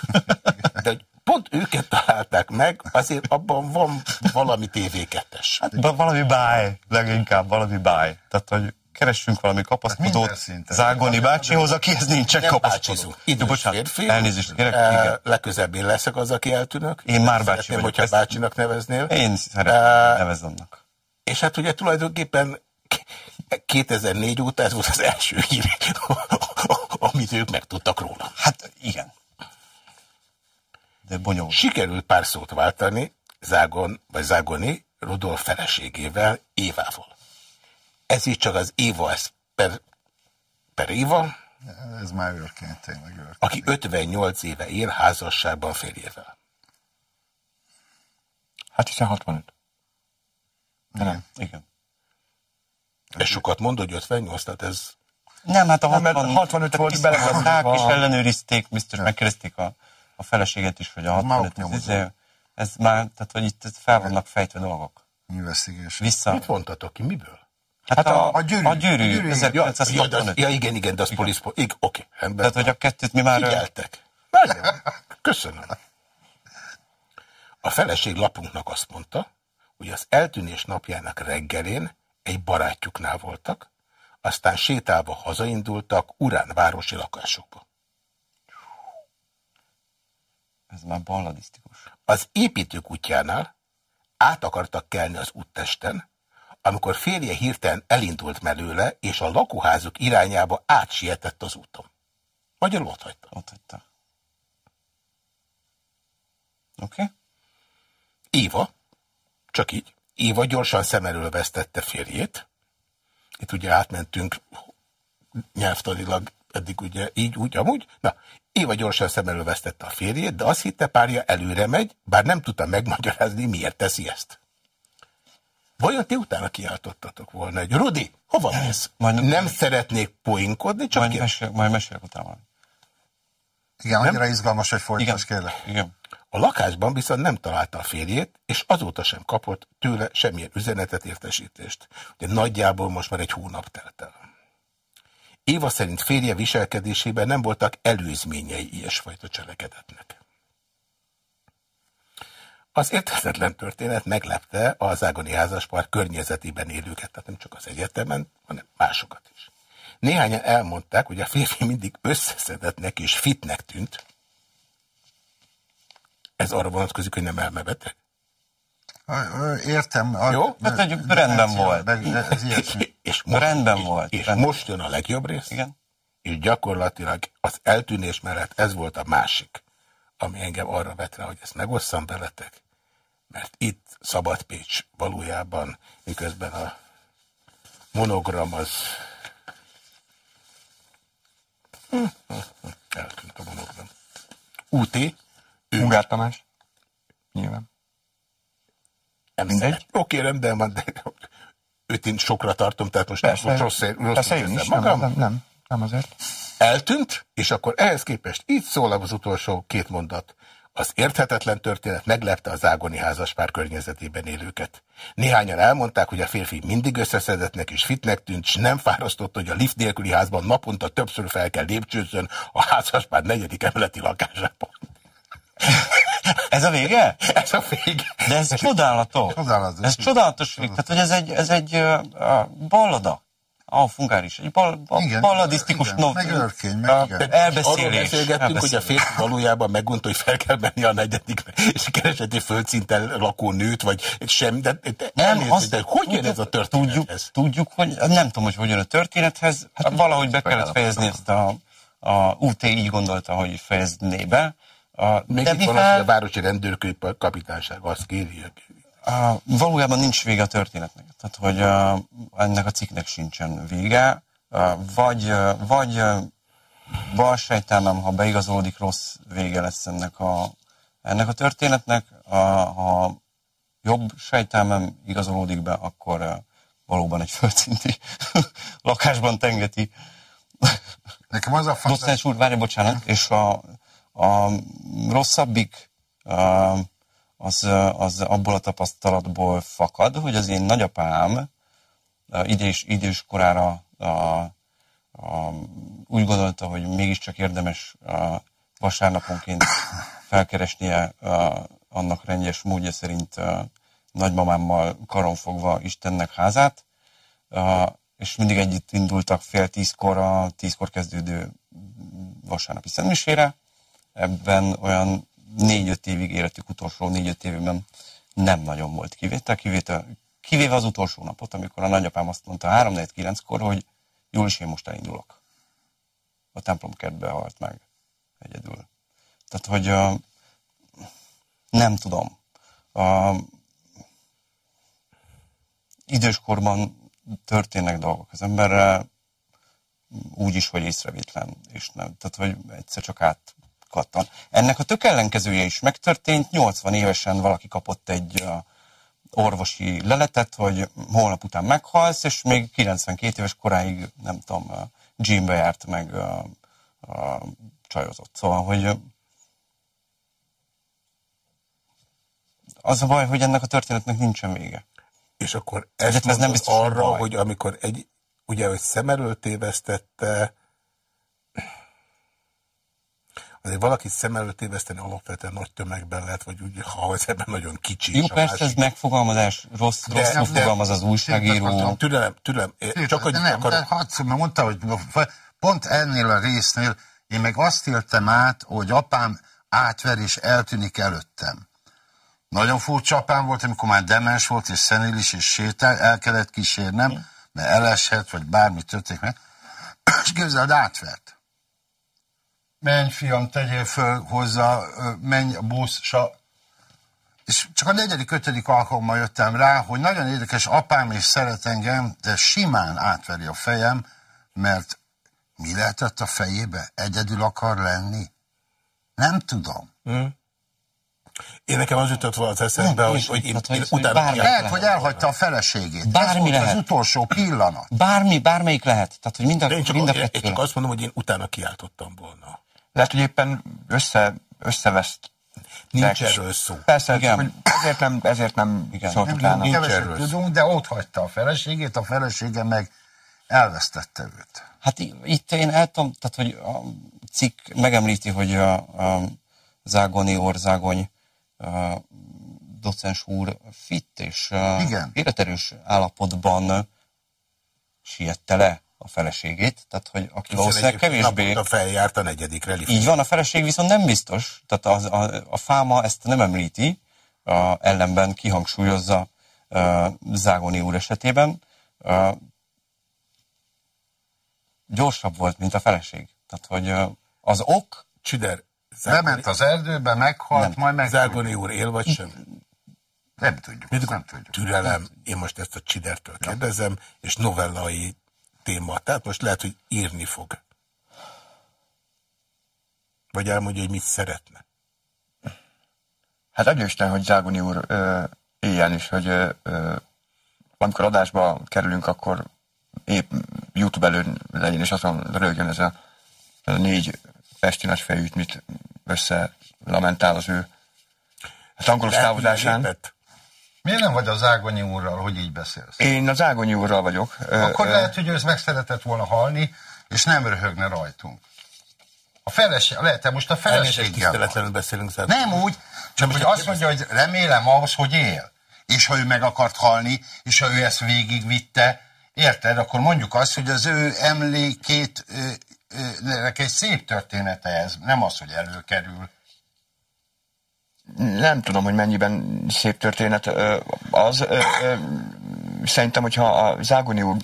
de pont őket találták meg, azért abban van valami TV2-es. Hát, valami báj, leginkább valami báj. Tehát, hogy keressünk valami kapaszkodót hát Zágoni bácsihoz, akihez nincsen kapaszkodó. Idős férfi, elnézést kérek. Uh, legközebb én leszek az, aki eltűnök. Én már bácsi vagyok. hogyha bácsinak neveznél. Én szeretném nevezd annak. És hát ugye tulajdonképpen 2004 óta ez volt az első hír, amit ők megtudtak róla. Hát igen. De bonyolult. Sikerült pár szót váltani Zágon, vagy Zágoni Rudolf feleségével, Évával. Ez így csak az Éva, ez per, per Éva, Ez már őrként, tényleg őrként. aki 58 éve él házasságban férjével. Hát hiszen 65. De nem. Igen. Ez sokat mond, hogy 58, tehát ez Nem, hát a Nem, mert 60, 65 volt belegazolva. és ellenőrizték, biztos megkérdezték a, a feleséget is, hogy a maguk 65 ez, ez, ez már, tehát hogy itt fel vannak fejtve dolgok. Investigation. Vissza. mit mondtatok ki, miből? Hát, Hát a- a, a gyűrű. A gyűrű, A gyűrű, Ja, ja, de, 1965. ja igen, igen, de az polisz... Igen, oké, rendben. Tehát, hogy a kettőt mi már... Figyeltek. Nagyon. Köszönöm. A feleség lapunknak azt mondta, hogy az eltűnés napjának reggelén egy barátjuknál voltak, aztán sétálva hazaindultak Urán városi lakásokba. Ez már balladisztikus. Az építőkutyánál át akartak kelni az úttesten, amikor férje hirtelen elindult mellőle, és a lakóházuk irányába átsietett az úton. Magyarul ott hagyta. Ott hagyta. Oké? Okay? Éva, csak így, Éva gyorsan szem elől vesztette férjét. Itt ugye átmentünk nyelvtanilag, eddig ugye így, úgy, amúgy. Na, Éva gyorsan szem elől vesztette a férjét, de azt hitte párja előre megy, bár nem tudta megmagyarázni, miért teszi ezt. Vajon ti utána kiáltottatok volna, hogy Rudi, hova mész? Majd- nem szeretnék poinkodni, csak Majd, mesél, majd mesélek utána. Igen, annyira izgalmas, hogy Igen, folytasd, kérlek. igen. A lakásban viszont nem találta a férjét, és azóta sem kapott tőle semmilyen üzenetet, értesítést. Ugye nagyjából most már egy hónap telt el. Éva szerint férje viselkedésében nem voltak előzményei ilyesfajta cselekedetnek. Az érthetetlen történet meglepte az Ágoni házaspár környezetében élőket, tehát nem csak az egyetemen, hanem másokat is. Néhányan elmondták, hogy a férfi mindig összeszedettnek és fitnek tűnt, ez arra vonatkozik, hogy nem elmebeteg. Értem. A, Jó? Hát, hogy rendben volt. De Ez ilyesmi. És Rendben volt, És rendben. most jön a legjobb rész. Igen. És gyakorlatilag az eltűnés mellett ez volt a másik, ami engem arra vett rá, hogy ezt megosszam veletek, mert itt Szabad Pécs valójában, miközben a monogram az eltűnt a monogram. UT, Ungár Tamás. Nyilván. nem Mindegy. Oké, rendben van, de őt én sokra tartom, tehát most, Persze, most rossz, rossz persze én is. Nem, magam. nem, nem, nem azért. eltűnt, és akkor ehhez képest így szól az utolsó két mondat. Az érthetetlen történet meglepte az Ágoni házaspár környezetében élőket. Néhányan elmondták, hogy a férfi mindig összeszedettnek és fitnek tűnt, s nem fárasztott, hogy a lift nélküli házban naponta többször fel kell lépcsőzön a házaspár negyedik emeleti lakásában. Ez a vége? Ez a vége. De ez csodálatos. Csodálatos. Ez csodálatos vég. Tehát, hogy ez egy, ez egy uh, ballada. A fungár is. Egy bal, bal, Igen, balladisztikus igen, nov- meg örkény, meg uh, igen. Arról Elbeszélés. beszélgettünk, hogy a férfi valójában meggondolta, hogy fel kell menni a negyedikbe, és keresett egy földszinten lakó nőt, vagy sem, de, de, elnézést, azt de hogy jön ez a történethez? Tudjuk, tudjuk, hogy nem tudom, hogy hogy jön a történethez. Hát valahogy be kellett fejezni ezt a, a UT így gondolta, hogy fejezné be. A, Még de itt mi van az, hogy a Városi Rendőrkő kapitányság azt kéri, valójában nincs vége a történetnek. Tehát, hogy ennek a cikknek sincsen vége. Vagy, vagy bal sejtelmem, ha beigazolódik, rossz vége lesz ennek a, ennek a történetnek. Ha jobb sejtelmem igazolódik be, akkor valóban egy földszinti lakásban tengeti Nekem az a fantázia, Docens úr, várj, bocsánat, és a, a rosszabbik a, az, az abból a tapasztalatból fakad, hogy az én nagyapám idős, idős korára a, a, úgy gondolta, hogy mégiscsak érdemes a vasárnaponként felkeresnie a, annak rendes módja szerint a nagymamámmal karonfogva Istennek házát, a, és mindig együtt indultak fél tízkor a tízkor kezdődő vasárnapi szentmisére. Ebben olyan négy-öt évig életük utolsó négy-öt évben nem nagyon volt kivétel. Kivétel Kivéve az utolsó napot, amikor a nagyapám azt mondta 3 4 kor hogy Julis, én most elindulok. A templom kertbe halt meg egyedül. Tehát, hogy nem tudom. Uh, időskorban történnek dolgok az emberrel, úgy is, hogy észrevétlen, és nem. Tehát, hogy egyszer csak átkattan. Ennek a tök ellenkezője is megtörtént, 80 évesen valaki kapott egy orvosi leletet, hogy holnap után meghalsz, és még 92 éves koráig, nem tudom, gymbe járt meg uh, uh, csajozott. Szóval, hogy az a baj, hogy ennek a történetnek nincsen vége. És akkor ezt ez nem biztos arra, baj. hogy amikor egy, ugye, hogy szem előtt tévesztette, azért valaki szem előtt téveszteni alapvetően nagy tömegben lehet, vagy úgy, ha az ebben nagyon kicsi. Jó, persze másik. ez megfogalmazás, rossz, de, rosszul fogalmaz az újságíró. Türelem, türelem. Csak hogy nem, akar... de hadd mert mondta, hogy pont ennél a résznél én meg azt éltem át, hogy apám átver és eltűnik előttem. Nagyon furcsa apám volt, amikor már demens volt, és szenilis, és sétál, el kellett kísérnem, mert eleshet, vagy bármi történik meg. És képzeld, átvert. Menj, fiam, tegyél föl hozzá, menj a busz, sa... És csak a negyedik, ötödik alkalommal jöttem rá, hogy nagyon érdekes, apám is szeret engem, de simán átveri a fejem, mert mi lehetett a fejébe? Egyedül akar lenni? Nem tudom. Hmm. Én nekem az jutott volna az eszembe, hogy, hogy én, én utána... Lehet, hogy elhagyta a feleségét. Bármi Ez lehet. az utolsó pillanat. Bármi, bármelyik lehet. Tehát, hogy mind a, én, csak, mind a én, én csak azt mondom, hogy én utána kiáltottam volna. Lehet, hogy éppen össze, összeveszt Nincs erről szó. Persze, Igen. Hogy ezért nem, ezért nem Igen. szólt nem, utána. Nincs erről tudunk, de ott hagyta a feleségét, a felesége meg elvesztette őt. Hát itt én el tudom, tehát hogy a cikk megemlíti, hogy a, a Zágoni Orzágony docens úr fit és Igen. életerős állapotban siette le a feleségét, tehát hogy aki valószínűleg kevésbé... A feljárt a negyedikre. Így van, a feleség viszont nem biztos, tehát az, a, a fáma ezt nem említi, a, ellenben kihangsúlyozza a, Zágoni úr esetében. A, gyorsabb volt, mint a feleség. Tehát, hogy az ok... Csider, Zágoni... Bement az erdőbe, meghalt, nem. majd meg... Zágoni úr él vagy sem? Nem tudjuk. Mit nem tudjuk. Türelem, én most ezt a Csidertől kérdezem, és novellai téma. Tehát most lehet, hogy írni fog. Vagy elmondja, hogy mit szeretne. Hát Isten, hogy Zágoni úr ö, éljen is, hogy ö, amikor adásba kerülünk, akkor épp YouTube előtt legyen, és azon rögjön ez a, négy pesti nagyfejűt, mit össze lamentál az ő hát angolos távozásán. Miért nem vagy az Ágonyi úrral, hogy így beszélsz? Én az Ágonyi úrral vagyok. Akkor lehet, hogy ő ezt meg szeretett volna halni, és nem röhögne rajtunk. A feleség, lehet most a feleséggel tiszteletlenül beszélünk. Szóval. Nem úgy, csak hogy azt mondja, hogy remélem ahhoz, hogy él. És ha ő meg akart halni, és ha ő ezt végigvitte, érted, akkor mondjuk azt, hogy az ő emlékét egy szép története ez, nem az, hogy előkerül. Nem tudom, hogy mennyiben szép történet az. Szerintem, hogyha a Zágoni úr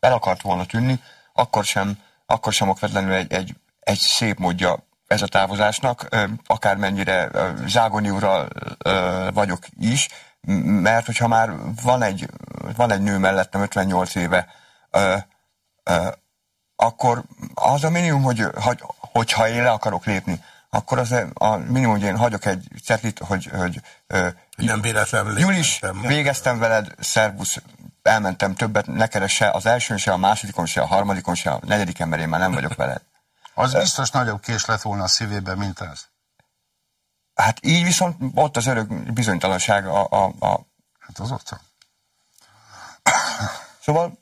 el akart volna tűnni, akkor sem, akkor sem okvetlenül egy, egy, egy szép módja ez a távozásnak, akármennyire Zágoni úrral vagyok is, mert hogyha már van egy, van egy nő mellettem 58 éve, akkor az a minimum, hogy, hogy hogyha én le akarok lépni, akkor az a minimum, hogy én hagyok egy cetlit, hogy, hogy nem véletlenül Julis, végeztem veled, szervusz, elmentem többet, ne keresse az elsőn se, a másodikon se, a harmadikon se, a negyedik ember, én már nem vagyok veled. Az biztos nagyobb kés lett volna a szívében, mint ez. Hát így viszont ott az örök bizonytalanság a... a, a... Hát az ott Szóval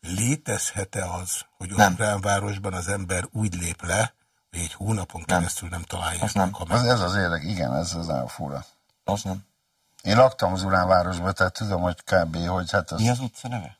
Létezhet-e az, hogy olyan városban az ember úgy lép le, egy hónapon keresztül nem, nem találja az nem. Ez, ez az érdek, igen, ez az fura. Az nem. Én laktam az Uránvárosban, tehát tudom, hogy kb. hogy hát az... Mi az utca neve?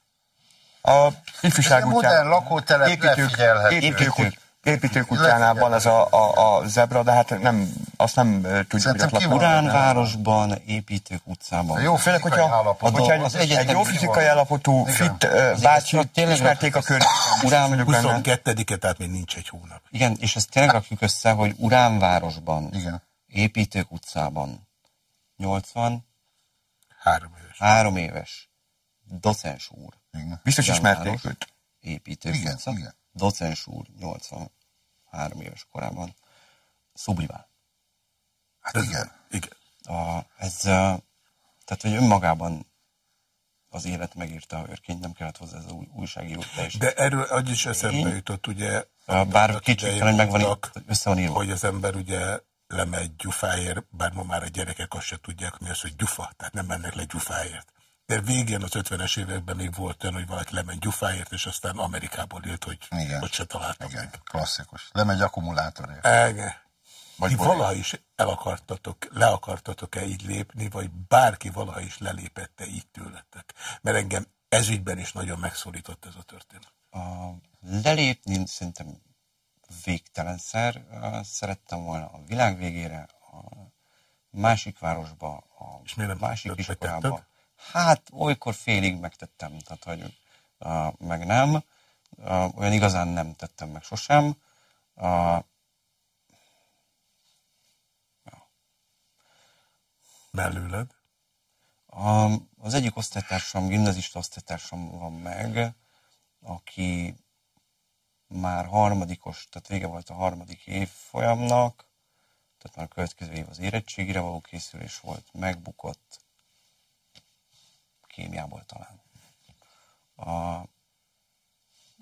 A ifjúság utcán. modern lakótelep építők, építők, építők utcánál van ez a, a, a zebra, de hát nem azt nem tudjuk, Szerintem hogy ott? Uránvárosban, építők utcában. Jó Főleg, hogyha állapot. a- hogyha az egy, egy jó fizikai állapotú, fit Az bácsi, ismerték a környéken. Urán, vagyok benne. 22-e, tehát még nincs egy hónap. Igen, és ezt tényleg rakjuk össze, hogy Uránvárosban, Igen. építők utcában, 83 Három éves. éves, docens úr, Igen. Biztos ismerték őt. építők Igen, utca, igen. Docens úr, 83 éves korában, szublimál. Hát igen. Igen. A, ez, tehát, hogy önmagában az élet megírta a őrként, nem kellett hozzá ez az új, újságíró teljesen. De erről az is eszembe jutott, ugye, Bár talán megvan mondtak, össze van írva. hogy az ember ugye lemegy gyufáért, bár ma már a gyerekek azt se tudják, mi az, hogy gyufa, tehát nem mennek le gyufáért. De végén az 50-es években még volt olyan, hogy valaki lement gyufáért, és aztán Amerikából élt, hogy Igen. ott se találtak. Igen, klasszikus. Lemegy akkumulátorért. Ege. Vagy Ti valaha is el akartatok, le akartatok-e így lépni, vagy bárki valaha is lelépette így tőletek? Mert engem ezügyben is nagyon megszólított ez a történet. a, lelépni szerintem végtelenszer. Szerettem volna a világ végére, a másik városba, a És másik tetted, iskolába. megtetted? Hát olykor félig megtettem, tehát hogy uh, meg nem. Uh, olyan igazán nem tettem meg sosem. Uh, Mellőled? A, az egyik osztálytársam, gimnazista osztálytársam van meg, aki már harmadikos, tehát vége volt a harmadik év folyamnak, tehát már a következő év az érettségire való készülés volt, megbukott kémiából talán. A,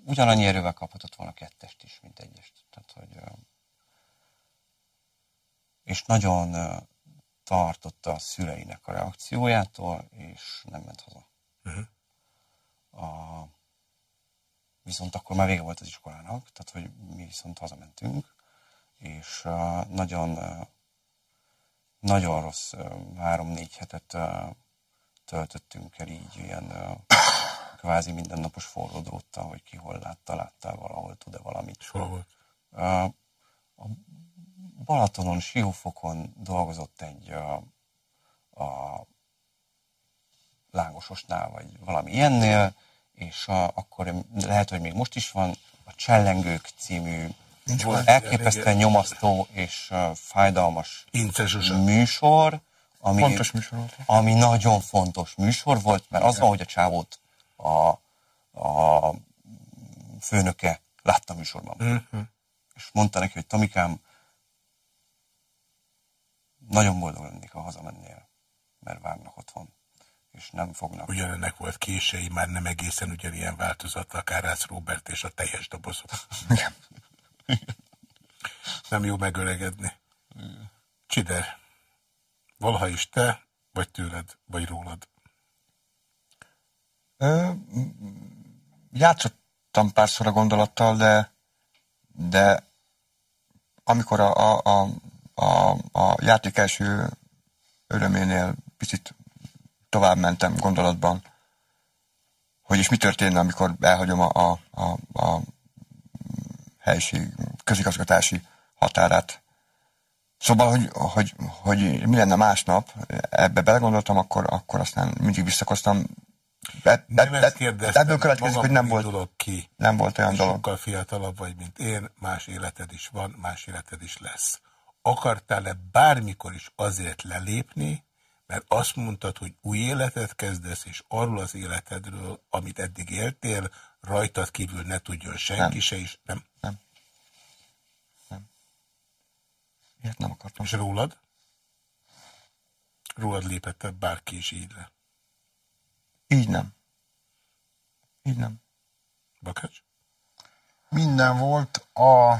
ugyanannyi erővel kaphatott volna kettest is, mint egyest. Tehát, hogy, és nagyon tartotta a szüleinek a reakciójától, és nem ment haza. A, viszont akkor már vége volt az iskolának, tehát hogy mi viszont hazamentünk, és uh, nagyon, uh, nagyon rossz uh, három-négy hetet uh, töltöttünk el így ilyen kvázi mindennapos forródróttal, hogy ki hol látta, láttál valahol, tud-e valamit. És hol volt? A Balatonon, Siófokon dolgozott egy uh, a Lángososnál, vagy valami ilyennél, és uh, akkor lehet, hogy még most is van, a Csellengők című Nincs elképesztően nyomasztó és uh, fájdalmas Ince Zsuzsa. műsor, ami, Fontos műsor volt. ami nagyon fontos műsor volt, mert az van, hogy a csávót a, a főnöke látta a műsorban. Mhm. És mondta neki, hogy Tomikám, nagyon boldog lennék, ha hazamennél, mert várnak otthon, és nem fognak. Ugyanennek volt kései, már nem egészen ugyanilyen változata, Kárász Robert és a teljes dobozok. nem jó megöregedni. Csider, valaha is te, vagy tőled, vagy rólad. Ö, játszottam párszor a gondolattal, de, de amikor a, a, a, a, a játék első öröménél picit tovább mentem gondolatban, hogy is mi történne, amikor elhagyom a, a, a, a helység közigazgatási határát. Szóval, hogy, hogy, hogy mi lenne másnap, ebbe belegondoltam, akkor, akkor aztán mindig visszakoztam. E, Nem e, ezt kérdeztem, ebből következik, hogy nem volt, ki. nem volt olyan dolog. Sokkal fiatalabb vagy, mint én, más életed is van, más életed is lesz. Akartál-e bármikor is azért lelépni, mert azt mondtad, hogy új életet kezdesz, és arról az életedről, amit eddig éltél, rajtad kívül ne tudjon senki Nem. se is, nem? Ilyet nem akartam. És rólad? Rólad lépett -e bárki is így le? Így nem. Így nem. Bakács? Minden volt a...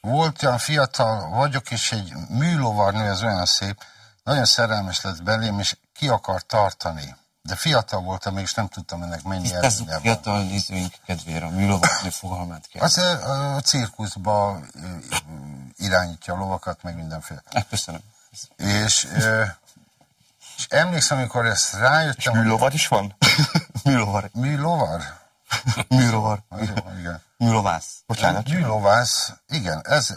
Volt olyan fiatal vagyok, és egy műlovarnő, ez olyan szép, nagyon szerelmes lett belém, és ki akar tartani. De fiatal voltam, és nem tudtam ennek mennyi előnye van. fiatal nézőink kedvére a műlovatnő fogalmát kell. Az a, a cirkuszba irányítja a lovakat, meg mindenféle. Hát, köszönöm. És, és emlékszem, amikor ezt rájöttem, hogy Műlovat is van? Műlovar. műlovar? Műlovar. Igen. Műlovász. Bocsánat. Műlovász, igen, ez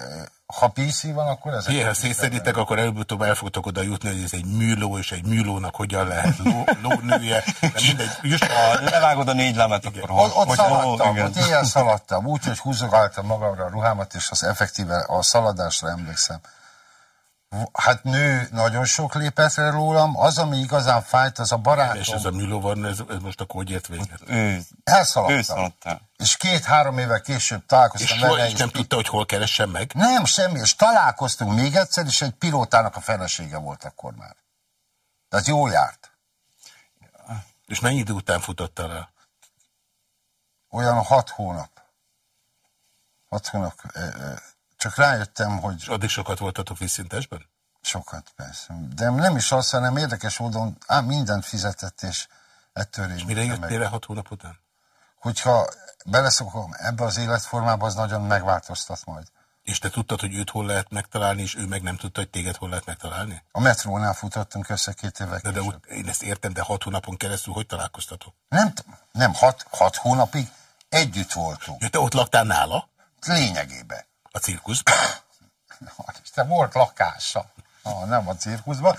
ha PC van, akkor ez... Ilyen, ha szétszeditek, akkor előbb-utóbb el fogtok oda jutni, hogy ez egy műló, és egy műlónak hogyan lehet ló, lónője. De mindegy, just. Levágod a négy lemet, akkor Ott, ott szaladtam, ott ilyen szaladtam, úgy, hogy húzogáltam magamra a ruhámat, és az effektíve a szaladásra emlékszem. Hát nő nagyon sok lépett le rólam, az, ami igazán fájt, az a barátom. És ez a műlóvarnő, ez, ez most akkor hogy ért véget? Ő, Elszaladtam. És két-három évvel később találkoztam és vele. És nem tudta, hogy hol keressen meg? Nem, semmi, és találkoztunk még egyszer, és egy pilótának a felesége volt akkor már. Tehát jól járt. És mennyi idő után futottál el? Olyan hat hónap. Hat hónap. Csak rájöttem, hogy... Addig sokat voltatok vízszintesben? Sokat, persze. De nem is az, hanem érdekes módon á, mindent fizetett, és ettől És mire jöttél le hat hónap után? Hogyha beleszokom ebbe az életformába, az nagyon megváltoztat majd. És te tudtad, hogy őt hol lehet megtalálni, és ő meg nem tudta, hogy téged hol lehet megtalálni? A metrónál futottunk össze két évvel de, de ott, én ezt értem, de hat hónapon keresztül hogy találkoztatok? Nem, nem hat, hat hónapig együtt voltunk. Ja, te ott laktál nála? Lényegében. A cirkuszban? Isten, volt lakása. Ah, nem a cirkuszban.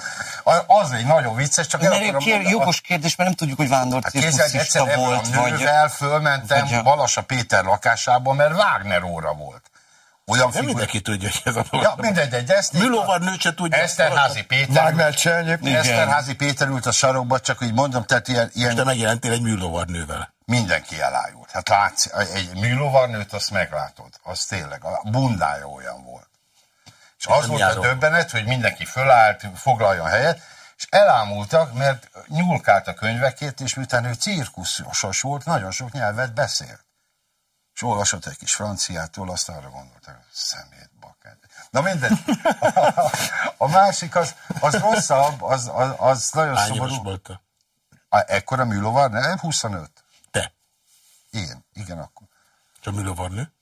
Az egy nagyon vicces, csak el akarom kér, Jogos kérdés, mert nem tudjuk, hogy vándor hát cirkuszista volt. Vagy... fölmentem vagy... Balassa Péter lakásába, mert Wagner óra volt. Olyan nem mindenki tudja, hogy ez a Ja, mindegy, egy ezt. Műlóvar se tudja. Eszterházi Péter. Wagner se Eszterházi Péter ült a sarokba, csak úgy mondom, tehát ilyen... ilyen... És te megjelentél egy műlóvarnővel. Mindenki elájult. Hát látsz, egy műlóvarnőt azt meglátod. Az tényleg, a bundája olyan volt. És az volt a döbbenet, hogy mindenki fölállt, foglaljon helyet, és elámultak, mert nyúlkált a könyvekért, és miután ő cirkuszos volt, nagyon sok nyelvet beszélt. És olvasott egy kis franciától, azt arra gondoltak, szemét bakár. Na minden. A, másik az, az rosszabb, az, az, az nagyon Hány szomorú. volt? Ekkora műlovar? Nem, 25. Én, igen akkor. Csak műlovarnő?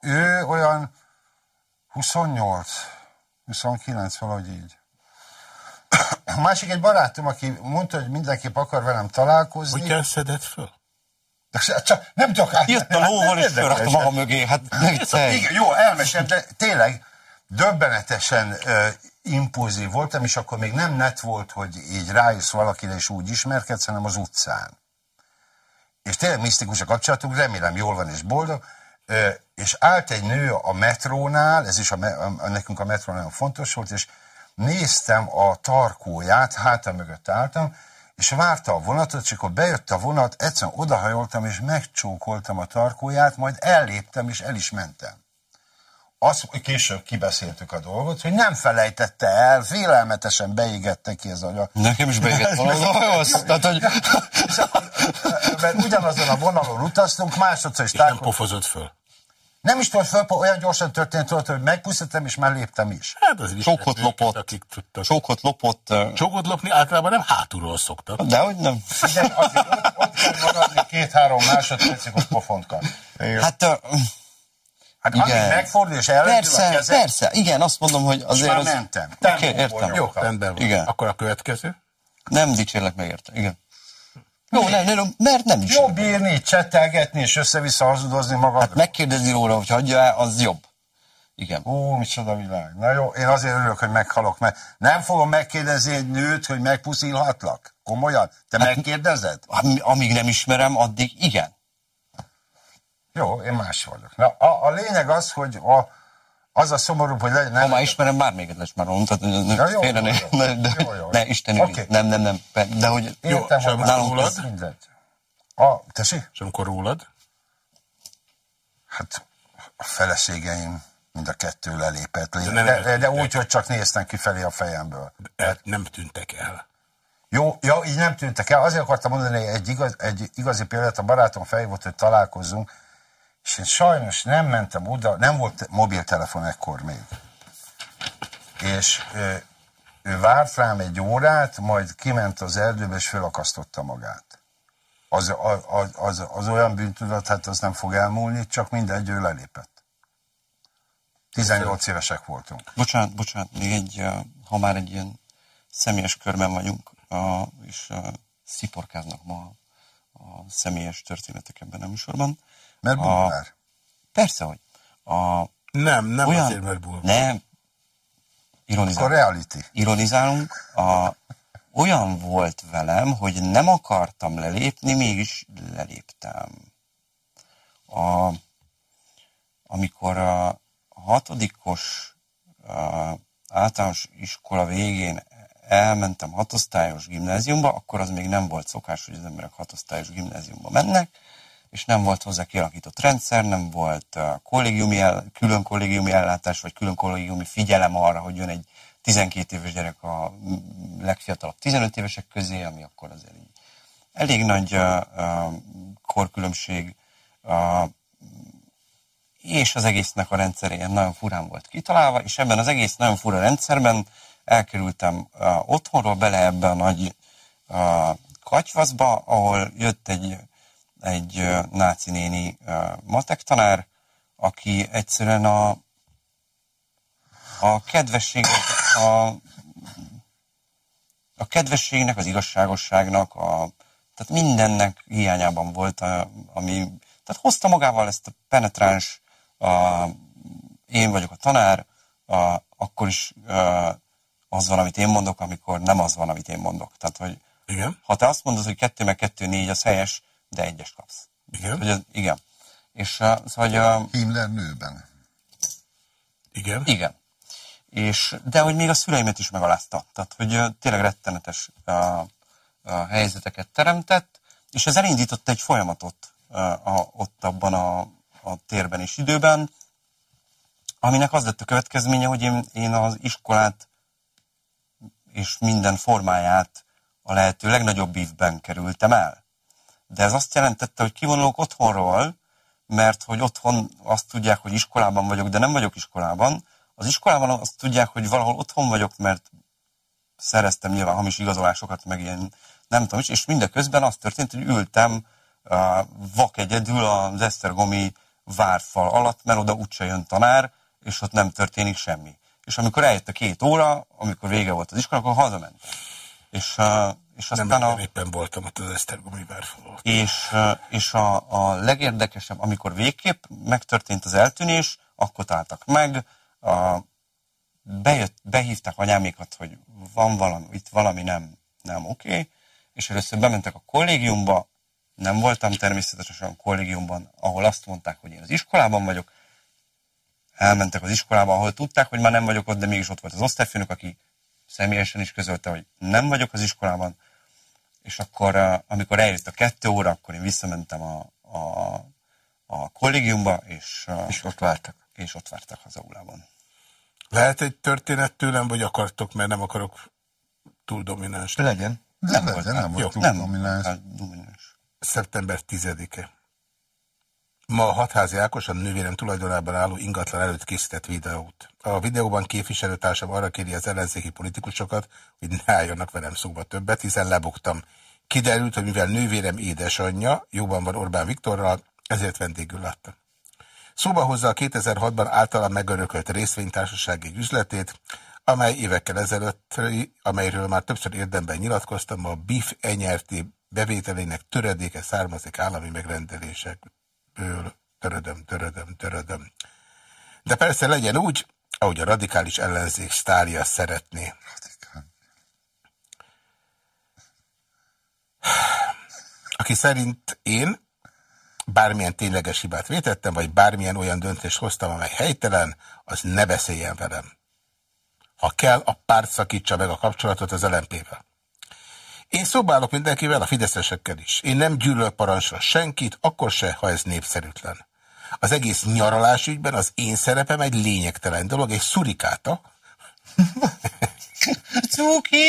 Ő olyan 28, 29, valahogy így. A másik egy barátom, aki mondta, hogy mindenképp akar velem találkozni. Hogy szedett föl? De csak nem tudok át. Jött a lóval, és fölrakta maga mögé. Hát Igen, jó, elmesem, de tényleg döbbenetesen uh, impulzív voltam, és akkor még nem net volt, hogy így rájössz valakire, és úgy ismerkedsz, hanem az utcán. És tényleg misztikus a kapcsolatunk, remélem jól van és boldog, és állt egy nő a metrónál, ez is a, nekünk a metró nagyon fontos volt, és néztem a tarkóját, hátam mögött álltam, és várta a vonatot, és akkor bejött a vonat, egyszerűen odahajoltam, és megcsókoltam a tarkóját, majd elléptem, és el is mentem. Azt, később kibeszéltük a dolgot, hogy nem felejtette el, félelmetesen beégette ki az agya. Nekem is beégett volna tehát, hogy... Mert ugyanazon a vonalon utaztunk, másodszor is és nem pofozott föl. Nem is tudott föl, olyan gyorsan történt, hogy megpusztítottam, és már léptem is. Hát az is Csókot lopott. Akik tudtak. Csókot lopott. Uh... Csókot lopni általában nem hátulról szoktak. De hogy nem. Igen, azért ott, ott kell maradni két-három másodpercig, hogy pofont kap. Hát... Uh... Hát igen. amíg megfordul és Persze, a kezed, persze, igen, azt mondom, hogy azért az... mentem. Oké, okay, értem. Jó, rendben van. Igen. Akkor a következő? Nem dicsérlek meg érte, igen. Jó, nem, nem, mert nem is. Jobb írni, csetelgetni és össze-vissza hazudozni magad. Hát megkérdezni róla, hogy hagyja el, az jobb. Igen. Ó, micsoda világ. Na jó, én azért örülök, hogy meghalok, mert nem fogom megkérdezni egy nőt, hogy megpuszilhatlak. Komolyan? Te hát, megkérdezed? Amíg nem ismerem, addig igen. Jó, én más vagyok. Na, a, a lényeg az, hogy a, az a szomorú, hogy legyen... Ha már ismerem, már még lesz már mondtad, ja, jó, félre, jó, ne, ne, de, jó, jó. ne, Isten okay. nem, nem, nem, de hogy... Értem, hogy nálunk rólad? Mindent. A, tessi? És amikor rólad? Hát a feleségeim mind a kettő lelépett. De, de, de, de úgy, hogy csak néztem kifelé a fejemből. De nem tűntek el. Jó, ja, így nem tűntek el. Azért akartam mondani egy, igaz, egy igazi példát, a barátom fej volt, hogy találkozzunk, és én sajnos nem mentem oda, nem volt mobiltelefon ekkor még. És ő, ő várt rám egy órát, majd kiment az erdőbe, és felakasztotta magát. Az, az, az, az olyan bűntudat, hát az nem fog elmúlni, csak mindegy, ő lelépett. 18 évesek voltunk. Bocsánat, bocsánat, még egy, ha már egy ilyen személyes körben vagyunk, és sziporkáznak ma a személyes történetek ebben a műsorban. Mert bulvár. Persze, hogy. A, Nem, nem Olyan, azért, mert bulvár. Nem. A Ironizálunk. reality. Ironizálunk. A, olyan volt velem, hogy nem akartam lelépni, mégis leléptem. A, amikor a hatodikos a általános iskola végén elmentem hatosztályos gimnáziumba, akkor az még nem volt szokás, hogy az emberek hatosztályos gimnáziumba mennek, és nem volt hozzá kialakított rendszer, nem volt kollégiumi külön kollégiumi ellátás, vagy külön kollégiumi figyelem arra, hogy jön egy 12 éves gyerek a legfiatalabb 15 évesek közé, ami akkor azért így elég nagy uh, korkülönbség, uh, és az egésznek a rendszerén nagyon furán volt kitalálva, és ebben az egész nagyon fura rendszerben elkerültem uh, otthonról bele ebbe a nagy uh, katyvaszba, ahol jött egy, egy náci néni matek tanár, aki egyszerűen a, a kedvesség, a, a kedvességnek, az igazságosságnak, a, tehát mindennek hiányában volt, a, ami, tehát hozta magával ezt a penetráns, a, én vagyok a tanár, a, akkor is a, az van, amit én mondok, amikor nem az van, amit én mondok. Tehát, hogy Igen? ha te azt mondod, hogy kettő meg kettő négy, az helyes, de egyes kapsz. Igen? Hogy az, igen. És uh, szóval, hogy, uh, Himmler nőben. Igen? igen. És, de hogy még a szüleimet is megalázta. Tehát, hogy uh, tényleg rettenetes uh, uh, helyzeteket teremtett, és ez elindított egy folyamatot uh, a, ott abban a, a térben és időben, aminek az lett a következménye, hogy én, én az iskolát és minden formáját a lehető legnagyobb ívben kerültem el. De ez azt jelentette, hogy kivonulok otthonról, mert hogy otthon azt tudják, hogy iskolában vagyok, de nem vagyok iskolában. Az iskolában azt tudják, hogy valahol otthon vagyok, mert szereztem nyilván hamis igazolásokat, meg ilyen nem tudom is, és mindeközben az történt, hogy ültem uh, vak egyedül az Esztergomi várfal alatt, mert oda úgyse jön tanár, és ott nem történik semmi. És amikor eljött a két óra, amikor vége volt az iskola, akkor hazamentem. És, uh, és Nem, aztán a, nem éppen voltam ott az Esztergomi várfalon. és, és a, a legérdekesebb, amikor végképp megtörtént az eltűnés, akkor találtak meg, a, bejött, behívták anyámékat, hogy van valami, itt valami nem, nem oké, okay, és először bementek a kollégiumba, nem voltam természetesen a kollégiumban, ahol azt mondták, hogy én az iskolában vagyok, elmentek az iskolába, ahol tudták, hogy már nem vagyok ott, de mégis ott volt az osztályfőnök, aki személyesen is közölte, hogy nem vagyok az iskolában, és akkor, amikor eljött a kettő óra, akkor én visszamentem a, a, a kollégiumba, és, És ott vártak. és ott vártak hazaulában. Lehet egy történet tőlem, vagy akartok, mert nem akarok túl domináns. Legyen. Nem, volt, volt, nem volt túl Nem, domináns. domináns. Szeptember 10-e. Ma a Hatházi Ákos a nővérem tulajdonában álló ingatlan előtt készített videót. A videóban képviselőtársam arra kéri az ellenzéki politikusokat, hogy ne álljanak velem szóba többet, hiszen lebuktam. Kiderült, hogy mivel nővérem édesanyja, jóban van Orbán Viktorral, ezért vendégül láttam. Szóba hozza a 2006-ban általán megörökölt részvénytársaság egy üzletét, amely évekkel ezelőtt, amelyről már többször érdemben nyilatkoztam, a BIF NRT bevételének töredéke származik állami megrendelésekből. Törödöm, törödöm, törödöm. De persze legyen úgy, ahogy a radikális ellenzék sztárja szeretné. Aki szerint én bármilyen tényleges hibát vétettem, vagy bármilyen olyan döntést hoztam, amely helytelen, az ne beszéljen velem. Ha kell, a párt szakítsa meg a kapcsolatot az LMP-vel. Én szobálok mindenkivel, a fideszesekkel is. Én nem gyűlölök parancsra senkit, akkor se, ha ez népszerűtlen. Az egész nyaralás ügyben az én szerepem egy lényegtelen dolog, egy szurikáta, Cuki!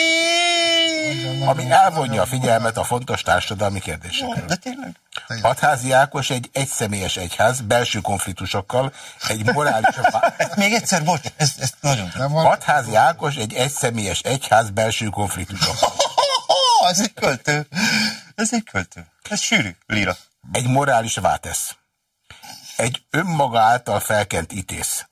ami elvonja a figyelmet a fontos társadalmi kérdésekről. De tényleg? Hatházi Ákos egy egyszemélyes egyház, belső konfliktusokkal, egy morális... Még egyszer, bocs, ez, ez nagyon? Hatházi Ákos egy egyszemélyes egyház belső konfliktusokkal. Ez egy költő. Ez egy költő. Ez sűrű, lira. Egy morális vátesz. Egy önmaga által felkent ítész.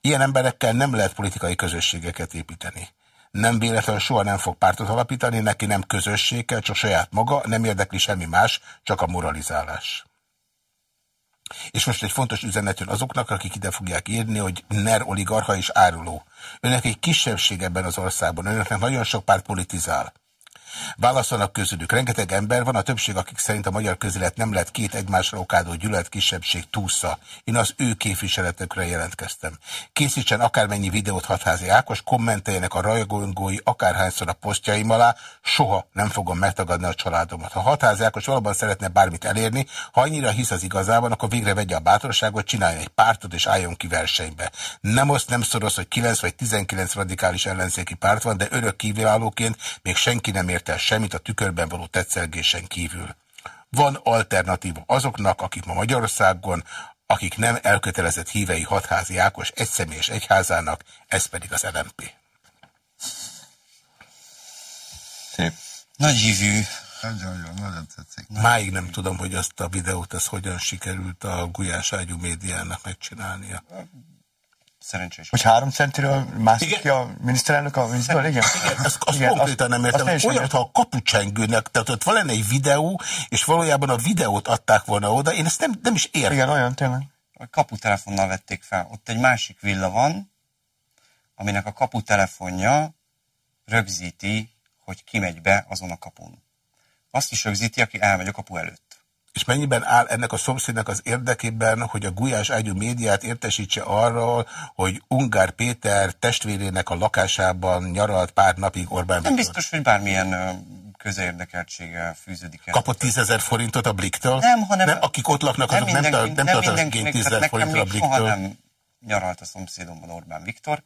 Ilyen emberekkel nem lehet politikai közösségeket építeni. Nem véletlenül soha nem fog pártot alapítani, neki nem közösség kell, csak saját maga, nem érdekli semmi más, csak a moralizálás. És most egy fontos üzenet jön azoknak, akik ide fogják írni, hogy NER oligarha és áruló. Önnek egy kisebbség ebben az országban, önöknek nagyon sok párt politizál. Válaszolnak közülük. Rengeteg ember van, a többség, akik szerint a magyar közélet nem lehet két egymásra okádó gyűlölet kisebbség túlsza. Én az ő képviseletekre jelentkeztem. Készítsen akármennyi videót hatházi Ákos, kommenteljenek a rajongói akárhányszor a posztjaim alá, soha nem fogom megtagadni a családomat. Ha hatházi Ákos valóban szeretne bármit elérni, ha annyira hisz az igazában, akkor végre vegye a bátorságot, csináljon egy pártot és álljon ki versenybe. Nem azt nem szoros, hogy 9 vagy 19 radikális ellenzéki párt van, de örök kívülállóként még senki nem ért el semmit a tükörben való tetszelgésen kívül. Van alternatíva azoknak, akik ma Magyarországon, akik nem elkötelezett hívei hatházi Ákos egyszemélyes egyházának, ez pedig az LMP. Szép. Nagy hívű. Nagyon jó, nagyon tetszik. Máig nem tudom, hogy azt a videót, ez hogyan sikerült a Gulyás ágyú médiának megcsinálnia. Szerencsés. Hogy három centiről mászik ki a miniszterelnök a vízből? Igen, igen azt, azt igen, konkrétan nem értem. Azt Olyan, ha a kapucsengőnek, tehát ott van lenne egy videó, és valójában a videót adták volna oda, én ezt nem, nem is értem. Igen, olyan tényleg. A kaputelefonnal vették fel. Ott egy másik villa van, aminek a kaputelefonja rögzíti, hogy ki megy be azon a kapun. Azt is rögzíti, aki elmegy a kapu előtt. És mennyiben áll ennek a szomszédnak az érdekében, hogy a Gulyás ágyú médiát értesítse arról, hogy Ungár Péter testvérének a lakásában nyaralt pár napig Orbán Nem biztos, hogy bármilyen közérdekeltsége fűződik el. Kapott tízezer forintot a Bliktől? Nem, hanem... Nem, akik ott laknak, azok nem, nem, nem, nem tartanak igény tízezer forintra a Bliktől? nem nyaralt a szomszédomban Orbán Viktor,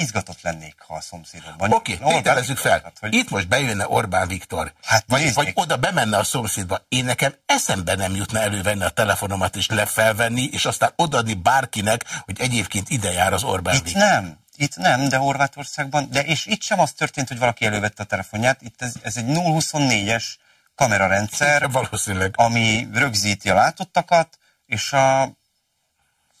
izgatott lennék, ha a szomszédokban. Oké, okay, tételezzük fel. Tehát, hogy... Itt most bejönne Orbán Viktor, hát vagy, vagy oda bemenne a szomszédba. Én nekem eszembe nem jutna elővenni a telefonomat és lefelvenni, és aztán odadni bárkinek, hogy egyébként ide jár az Orbán Itt Viktor. nem. Itt nem, de Horvátországban, de és itt sem az történt, hogy valaki elővette a telefonját, itt ez, ez egy 024-es kamerarendszer, Valószínűleg. ami rögzíti a látottakat, és a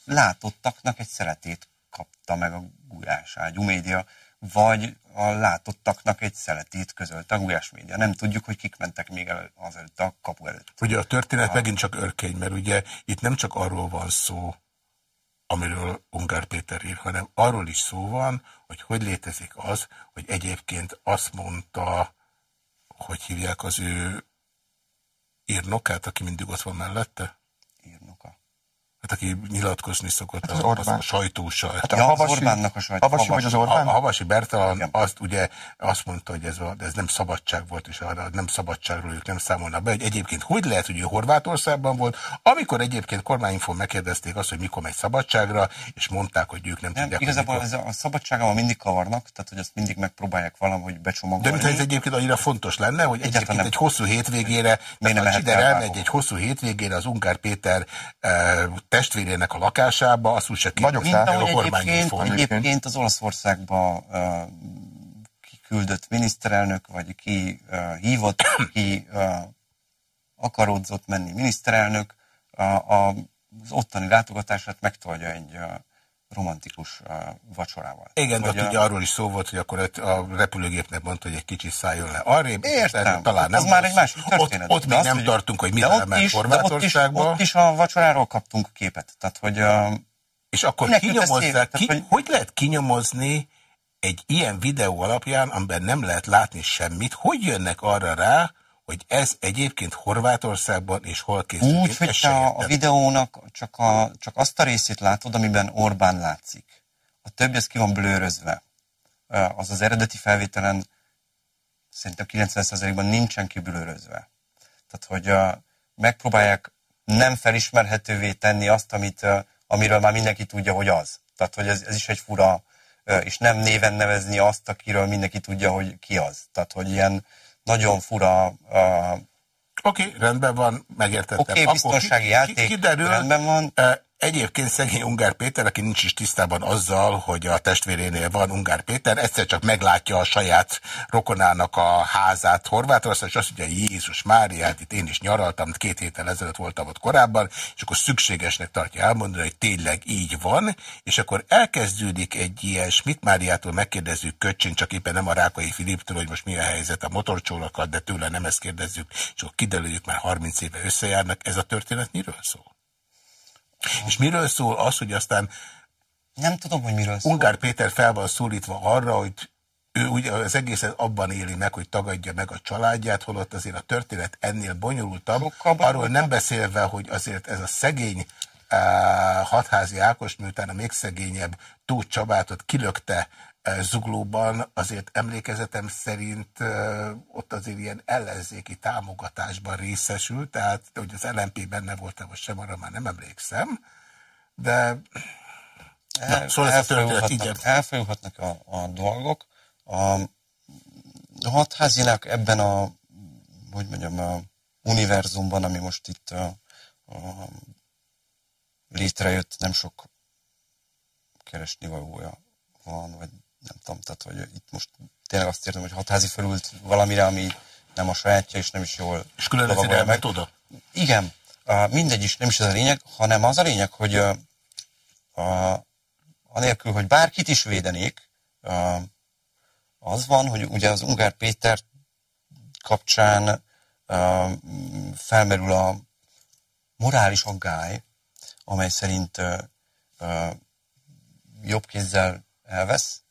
látottaknak egy szeretét kapta meg a Gulyás ágyú média, vagy a látottaknak egy szeletét közölte a Gulyás média. Nem tudjuk, hogy kik mentek még el, azelőtt a kapu előtt. Ugye a történet a... megint csak örkény, mert ugye itt nem csak arról van szó, amiről Ungár Péter ír, hanem arról is szó van, hogy hogy létezik az, hogy egyébként azt mondta, hogy hívják az ő írnokát, aki mindig ott van mellette? Hát aki nyilatkozni szokott, hát az, az, az a sajtósa. Hát a ja, Havasi, Orbánnak a sajtó. Havasi, vagy az Orbán? A, a Havasi Bertalan azt ugye azt mondta, hogy ez, ez nem szabadság volt, és arra nem szabadságról ők nem számolnak be, hogy egyébként hogy lehet, hogy ő Horvátországban volt, amikor egyébként kormányinfon megkérdezték azt, hogy mikor megy szabadságra, és mondták, hogy ők nem, nem tudják. Igazából ez a, szabadságával mindig kavarnak, tehát hogy ezt mindig megpróbálják valahogy becsomagolni. De mintha ez egyébként annyira fontos lenne, hogy egyébként egy hosszú hétvégére, tehát ha elmegy egy hosszú hétvégére az Ungár Péter e, testvérének a lakásába, azt úgy se Vagyok Mint ahogy egyébként, egyébként az Olaszországba uh, kiküldött miniszterelnök, vagy ki uh, hívott, ki uh, akaródzott menni miniszterelnök, uh, az ottani látogatását megtolja egy uh, romantikus uh, vacsorával. Igen, de ugye arról is szó volt, hogy akkor a repülőgépnek mondta, hogy egy kicsit szálljon le arrébb. Értem, talán nem. Az már egy másik történet. Ott, ott még nem hogy, tartunk, hogy mit elment Horvátországba. Ott, ott is a vacsoráról kaptunk képet. Tehát, hogy, uh, és akkor kinyomozzák, ki, hogy... hogy lehet kinyomozni egy ilyen videó alapján, amiben nem lehet látni semmit, hogy jönnek arra rá, hogy ez egyébként Horvátországban és hol készült. Úgy, hogy te a, a videónak csak, a, csak azt a részét látod, amiben Orbán látszik. A többi az ki van blőrözve. Az az eredeti felvételen szerintem 90%-ban nincsen kiblőrözve. Tehát, hogy megpróbálják nem felismerhetővé tenni azt, amit, amiről már mindenki tudja, hogy az. Tehát, hogy ez, ez is egy fura, és nem néven nevezni azt, akiről mindenki tudja, hogy ki az. Tehát, hogy ilyen, nagyon fura... Uh, Oké, okay, rendben van, megértettem. Oké, okay, biztonsági ki, játék, kiderül, rendben van. Egyébként szegény Ungár Péter, aki nincs is tisztában azzal, hogy a testvérénél van Ungár Péter, egyszer csak meglátja a saját rokonának a házát Horvátország, és azt mondja, Jézus Máriát, itt én is nyaraltam, két héttel ezelőtt voltam ott korábban, és akkor szükségesnek tartja elmondani, hogy tényleg így van, és akkor elkezdődik egy ilyen Schmidt Máriától megkérdező köcsén, csak éppen nem a Rákai Filiptől, hogy most mi a helyzet a motorcsólakat, de tőle nem ezt kérdezzük, és akkor kiderüljük, már 30 éve összejárnak. Ez a történet miről szól? És miről szól az, hogy aztán Nem tudom, hogy miről szól. Ungár Péter fel van szólítva arra, hogy ő ugye az egészet abban éli meg, hogy tagadja meg a családját, holott azért a történet ennél bonyolultabb. Sokkal Arról nem beszélve, hogy azért ez a szegény uh, hatházi Ákos, miután a még szegényebb Tóth Csabátot kilökte zuglóban, azért emlékezetem szerint ott azért ilyen ellenzéki támogatásban részesült, tehát hogy az LNP benne volt-e, vagy sem, arra már nem emlékszem, de El, szóval így- elfolyulhatnak a, a dolgok. A, a hatházinak ebben a, hogy mondjam, a univerzumban, ami most itt a, a, létrejött, nem sok keresni valója van, vagy nem tudom, tehát hogy itt most tényleg azt értem, hogy hatházi felült valamire, ami nem a sajátja, és nem is jól és külön meg. oda. Igen, mindegy is, nem is ez a lényeg, hanem az a lényeg, hogy a, a, anélkül, hogy bárkit is védenék, a, az van, hogy ugye az Ungár Péter kapcsán a, felmerül a morális aggály, amely szerint a, a, jobb kézzel elvesz,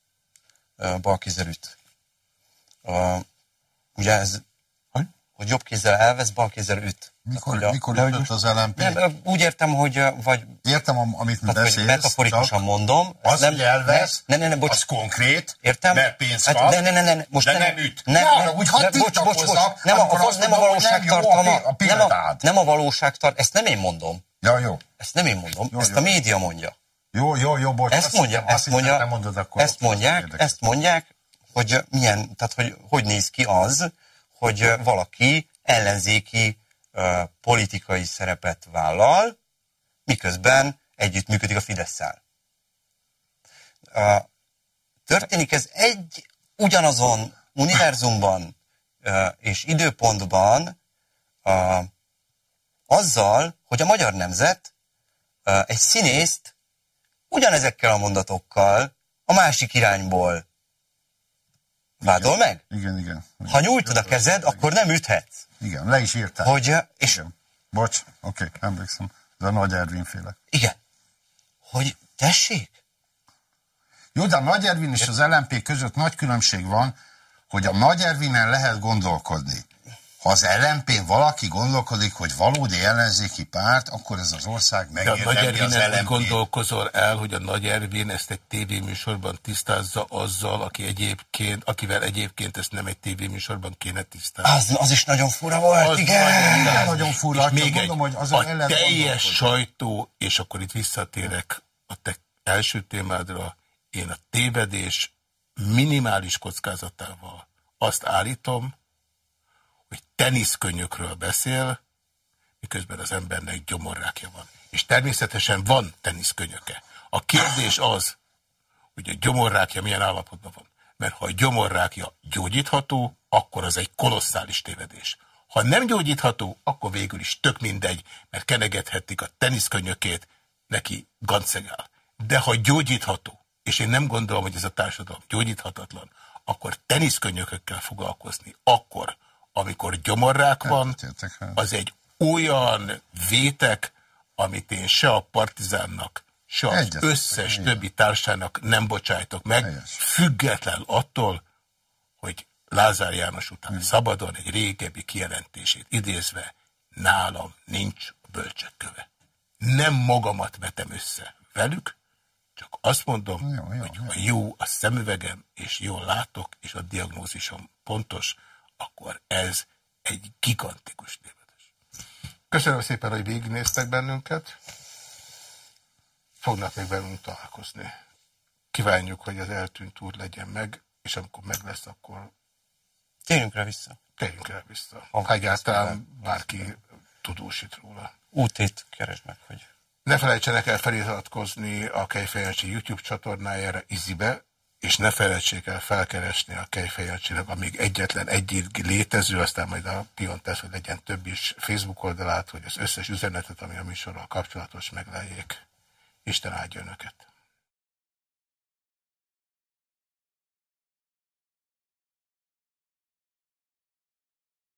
bal kézzel üt. A, ugye ez, Hogy? hogy jobb kézzel elvesz, bal kézzel üt. Mikor, Tehát, mikor hogy ütött az LMP? Nem, úgy értem, hogy vagy Értem, am- amit tehát, beszélsz. metaforikusan mondom. Az, hogy elvesz, ne, ne, ne, ne, bocs, az konkrét, Értem? mert pénzt Hát kap, ne, ne, ne, ne, ne, most de ne, nem üt. Ne, Ne ne, arra, úgy ne, bocs, bocs, bocs, nem a, a, azt nem a nem a valóságtartalma, a nem, a, nem a valóságtart, ezt nem én mondom. Ja, jó. Ezt nem én mondom, Jó, ezt jó. a média mondja. Jó, jó, jó, bocs. Ezt mondja, azt ezt mondja, te mondod, akkor ezt mondják, ezt mondják, hogy milyen, tehát hogy hogy néz ki az, hogy valaki ellenzéki ö, politikai szerepet vállal, miközben együttműködik a Fidesz-szel. Ö, Történik ez egy ugyanazon univerzumban ö, és időpontban azzal, hogy a magyar nemzet egy színészt ugyanezekkel a mondatokkal a másik irányból vádol meg. Igen, igen. Ha nyújtod a kezed, akkor nem üthetsz. Igen, le is írtál. Hogy, ö, és Igen. Bocs, oké, emlékszem. Ez a Nagy Ervin féle. igen, hogy tessék, Jó, de a Nagy Ervin és az LMP között nagy különbség van, hogy a Nagy Ervinen lehet gondolkodni. Ha az LMP valaki gondolkodik, hogy valódi ellenzéki párt, akkor ez az ország megérdemli az LMP. gondolkozol el, hogy a Nagy Ervin ezt egy tévéműsorban tisztázza azzal, aki egyébként, akivel egyébként ezt nem egy tévéműsorban kéne tisztázni. az, az is nagyon fura volt, Az igen. nagyon- nagyon fura, És még mondom, egy, hogy azon a teljes sajtó, és akkor itt visszatérek a te első témádra, én a tévedés minimális kockázatával azt állítom, hogy teniszkönyökről beszél, miközben az embernek gyomorrákja van. És természetesen van teniszkönyöke. A kérdés az, hogy a gyomorrákja milyen állapotban van. Mert ha a gyomorrákja gyógyítható, akkor az egy kolosszális tévedés. Ha nem gyógyítható, akkor végül is tök mindegy, mert kenegethetik a teniszkönyökét, neki gancegál. De ha gyógyítható, és én nem gondolom, hogy ez a társadalom gyógyíthatatlan, akkor teniszkönyökökkel foglalkozni akkor, amikor gyomorrák van, vele. az egy olyan vétek, amit én se a partizánnak, se az Egyetértek, összes igen. többi társának nem bocsájtok meg, Helyes. független attól, hogy Lázár János után szabadon egy régebbi kijelentését idézve, nálam nincs a bölcsök köve. Nem magamat vetem össze velük, csak azt mondom, Jó, jó, hogy jó. ha jó a szemüvegem, és jól látok, és a diagnózisom pontos, akkor ez egy gigantikus tévedés. Köszönöm szépen, hogy végignéztek bennünket. Fognak még velünk találkozni. Kívánjuk, hogy az eltűnt úr legyen meg, és amikor meg lesz, akkor Térjünk rá vissza. térjünk el vissza. Ha egyáltalán bárki tudósít róla. Útét keresd meg, hogy Ne felejtsenek el feliratkozni a Kejfejancsi YouTube csatornájára Izibe, és ne felejtsék el felkeresni a Kejfejancsinak, amíg egyetlen egyig létező, aztán majd a pion tesz, hogy legyen több is Facebook oldalát, hogy az összes üzenetet, ami a műsorral kapcsolatos, megleljék. Isten áldja önöket!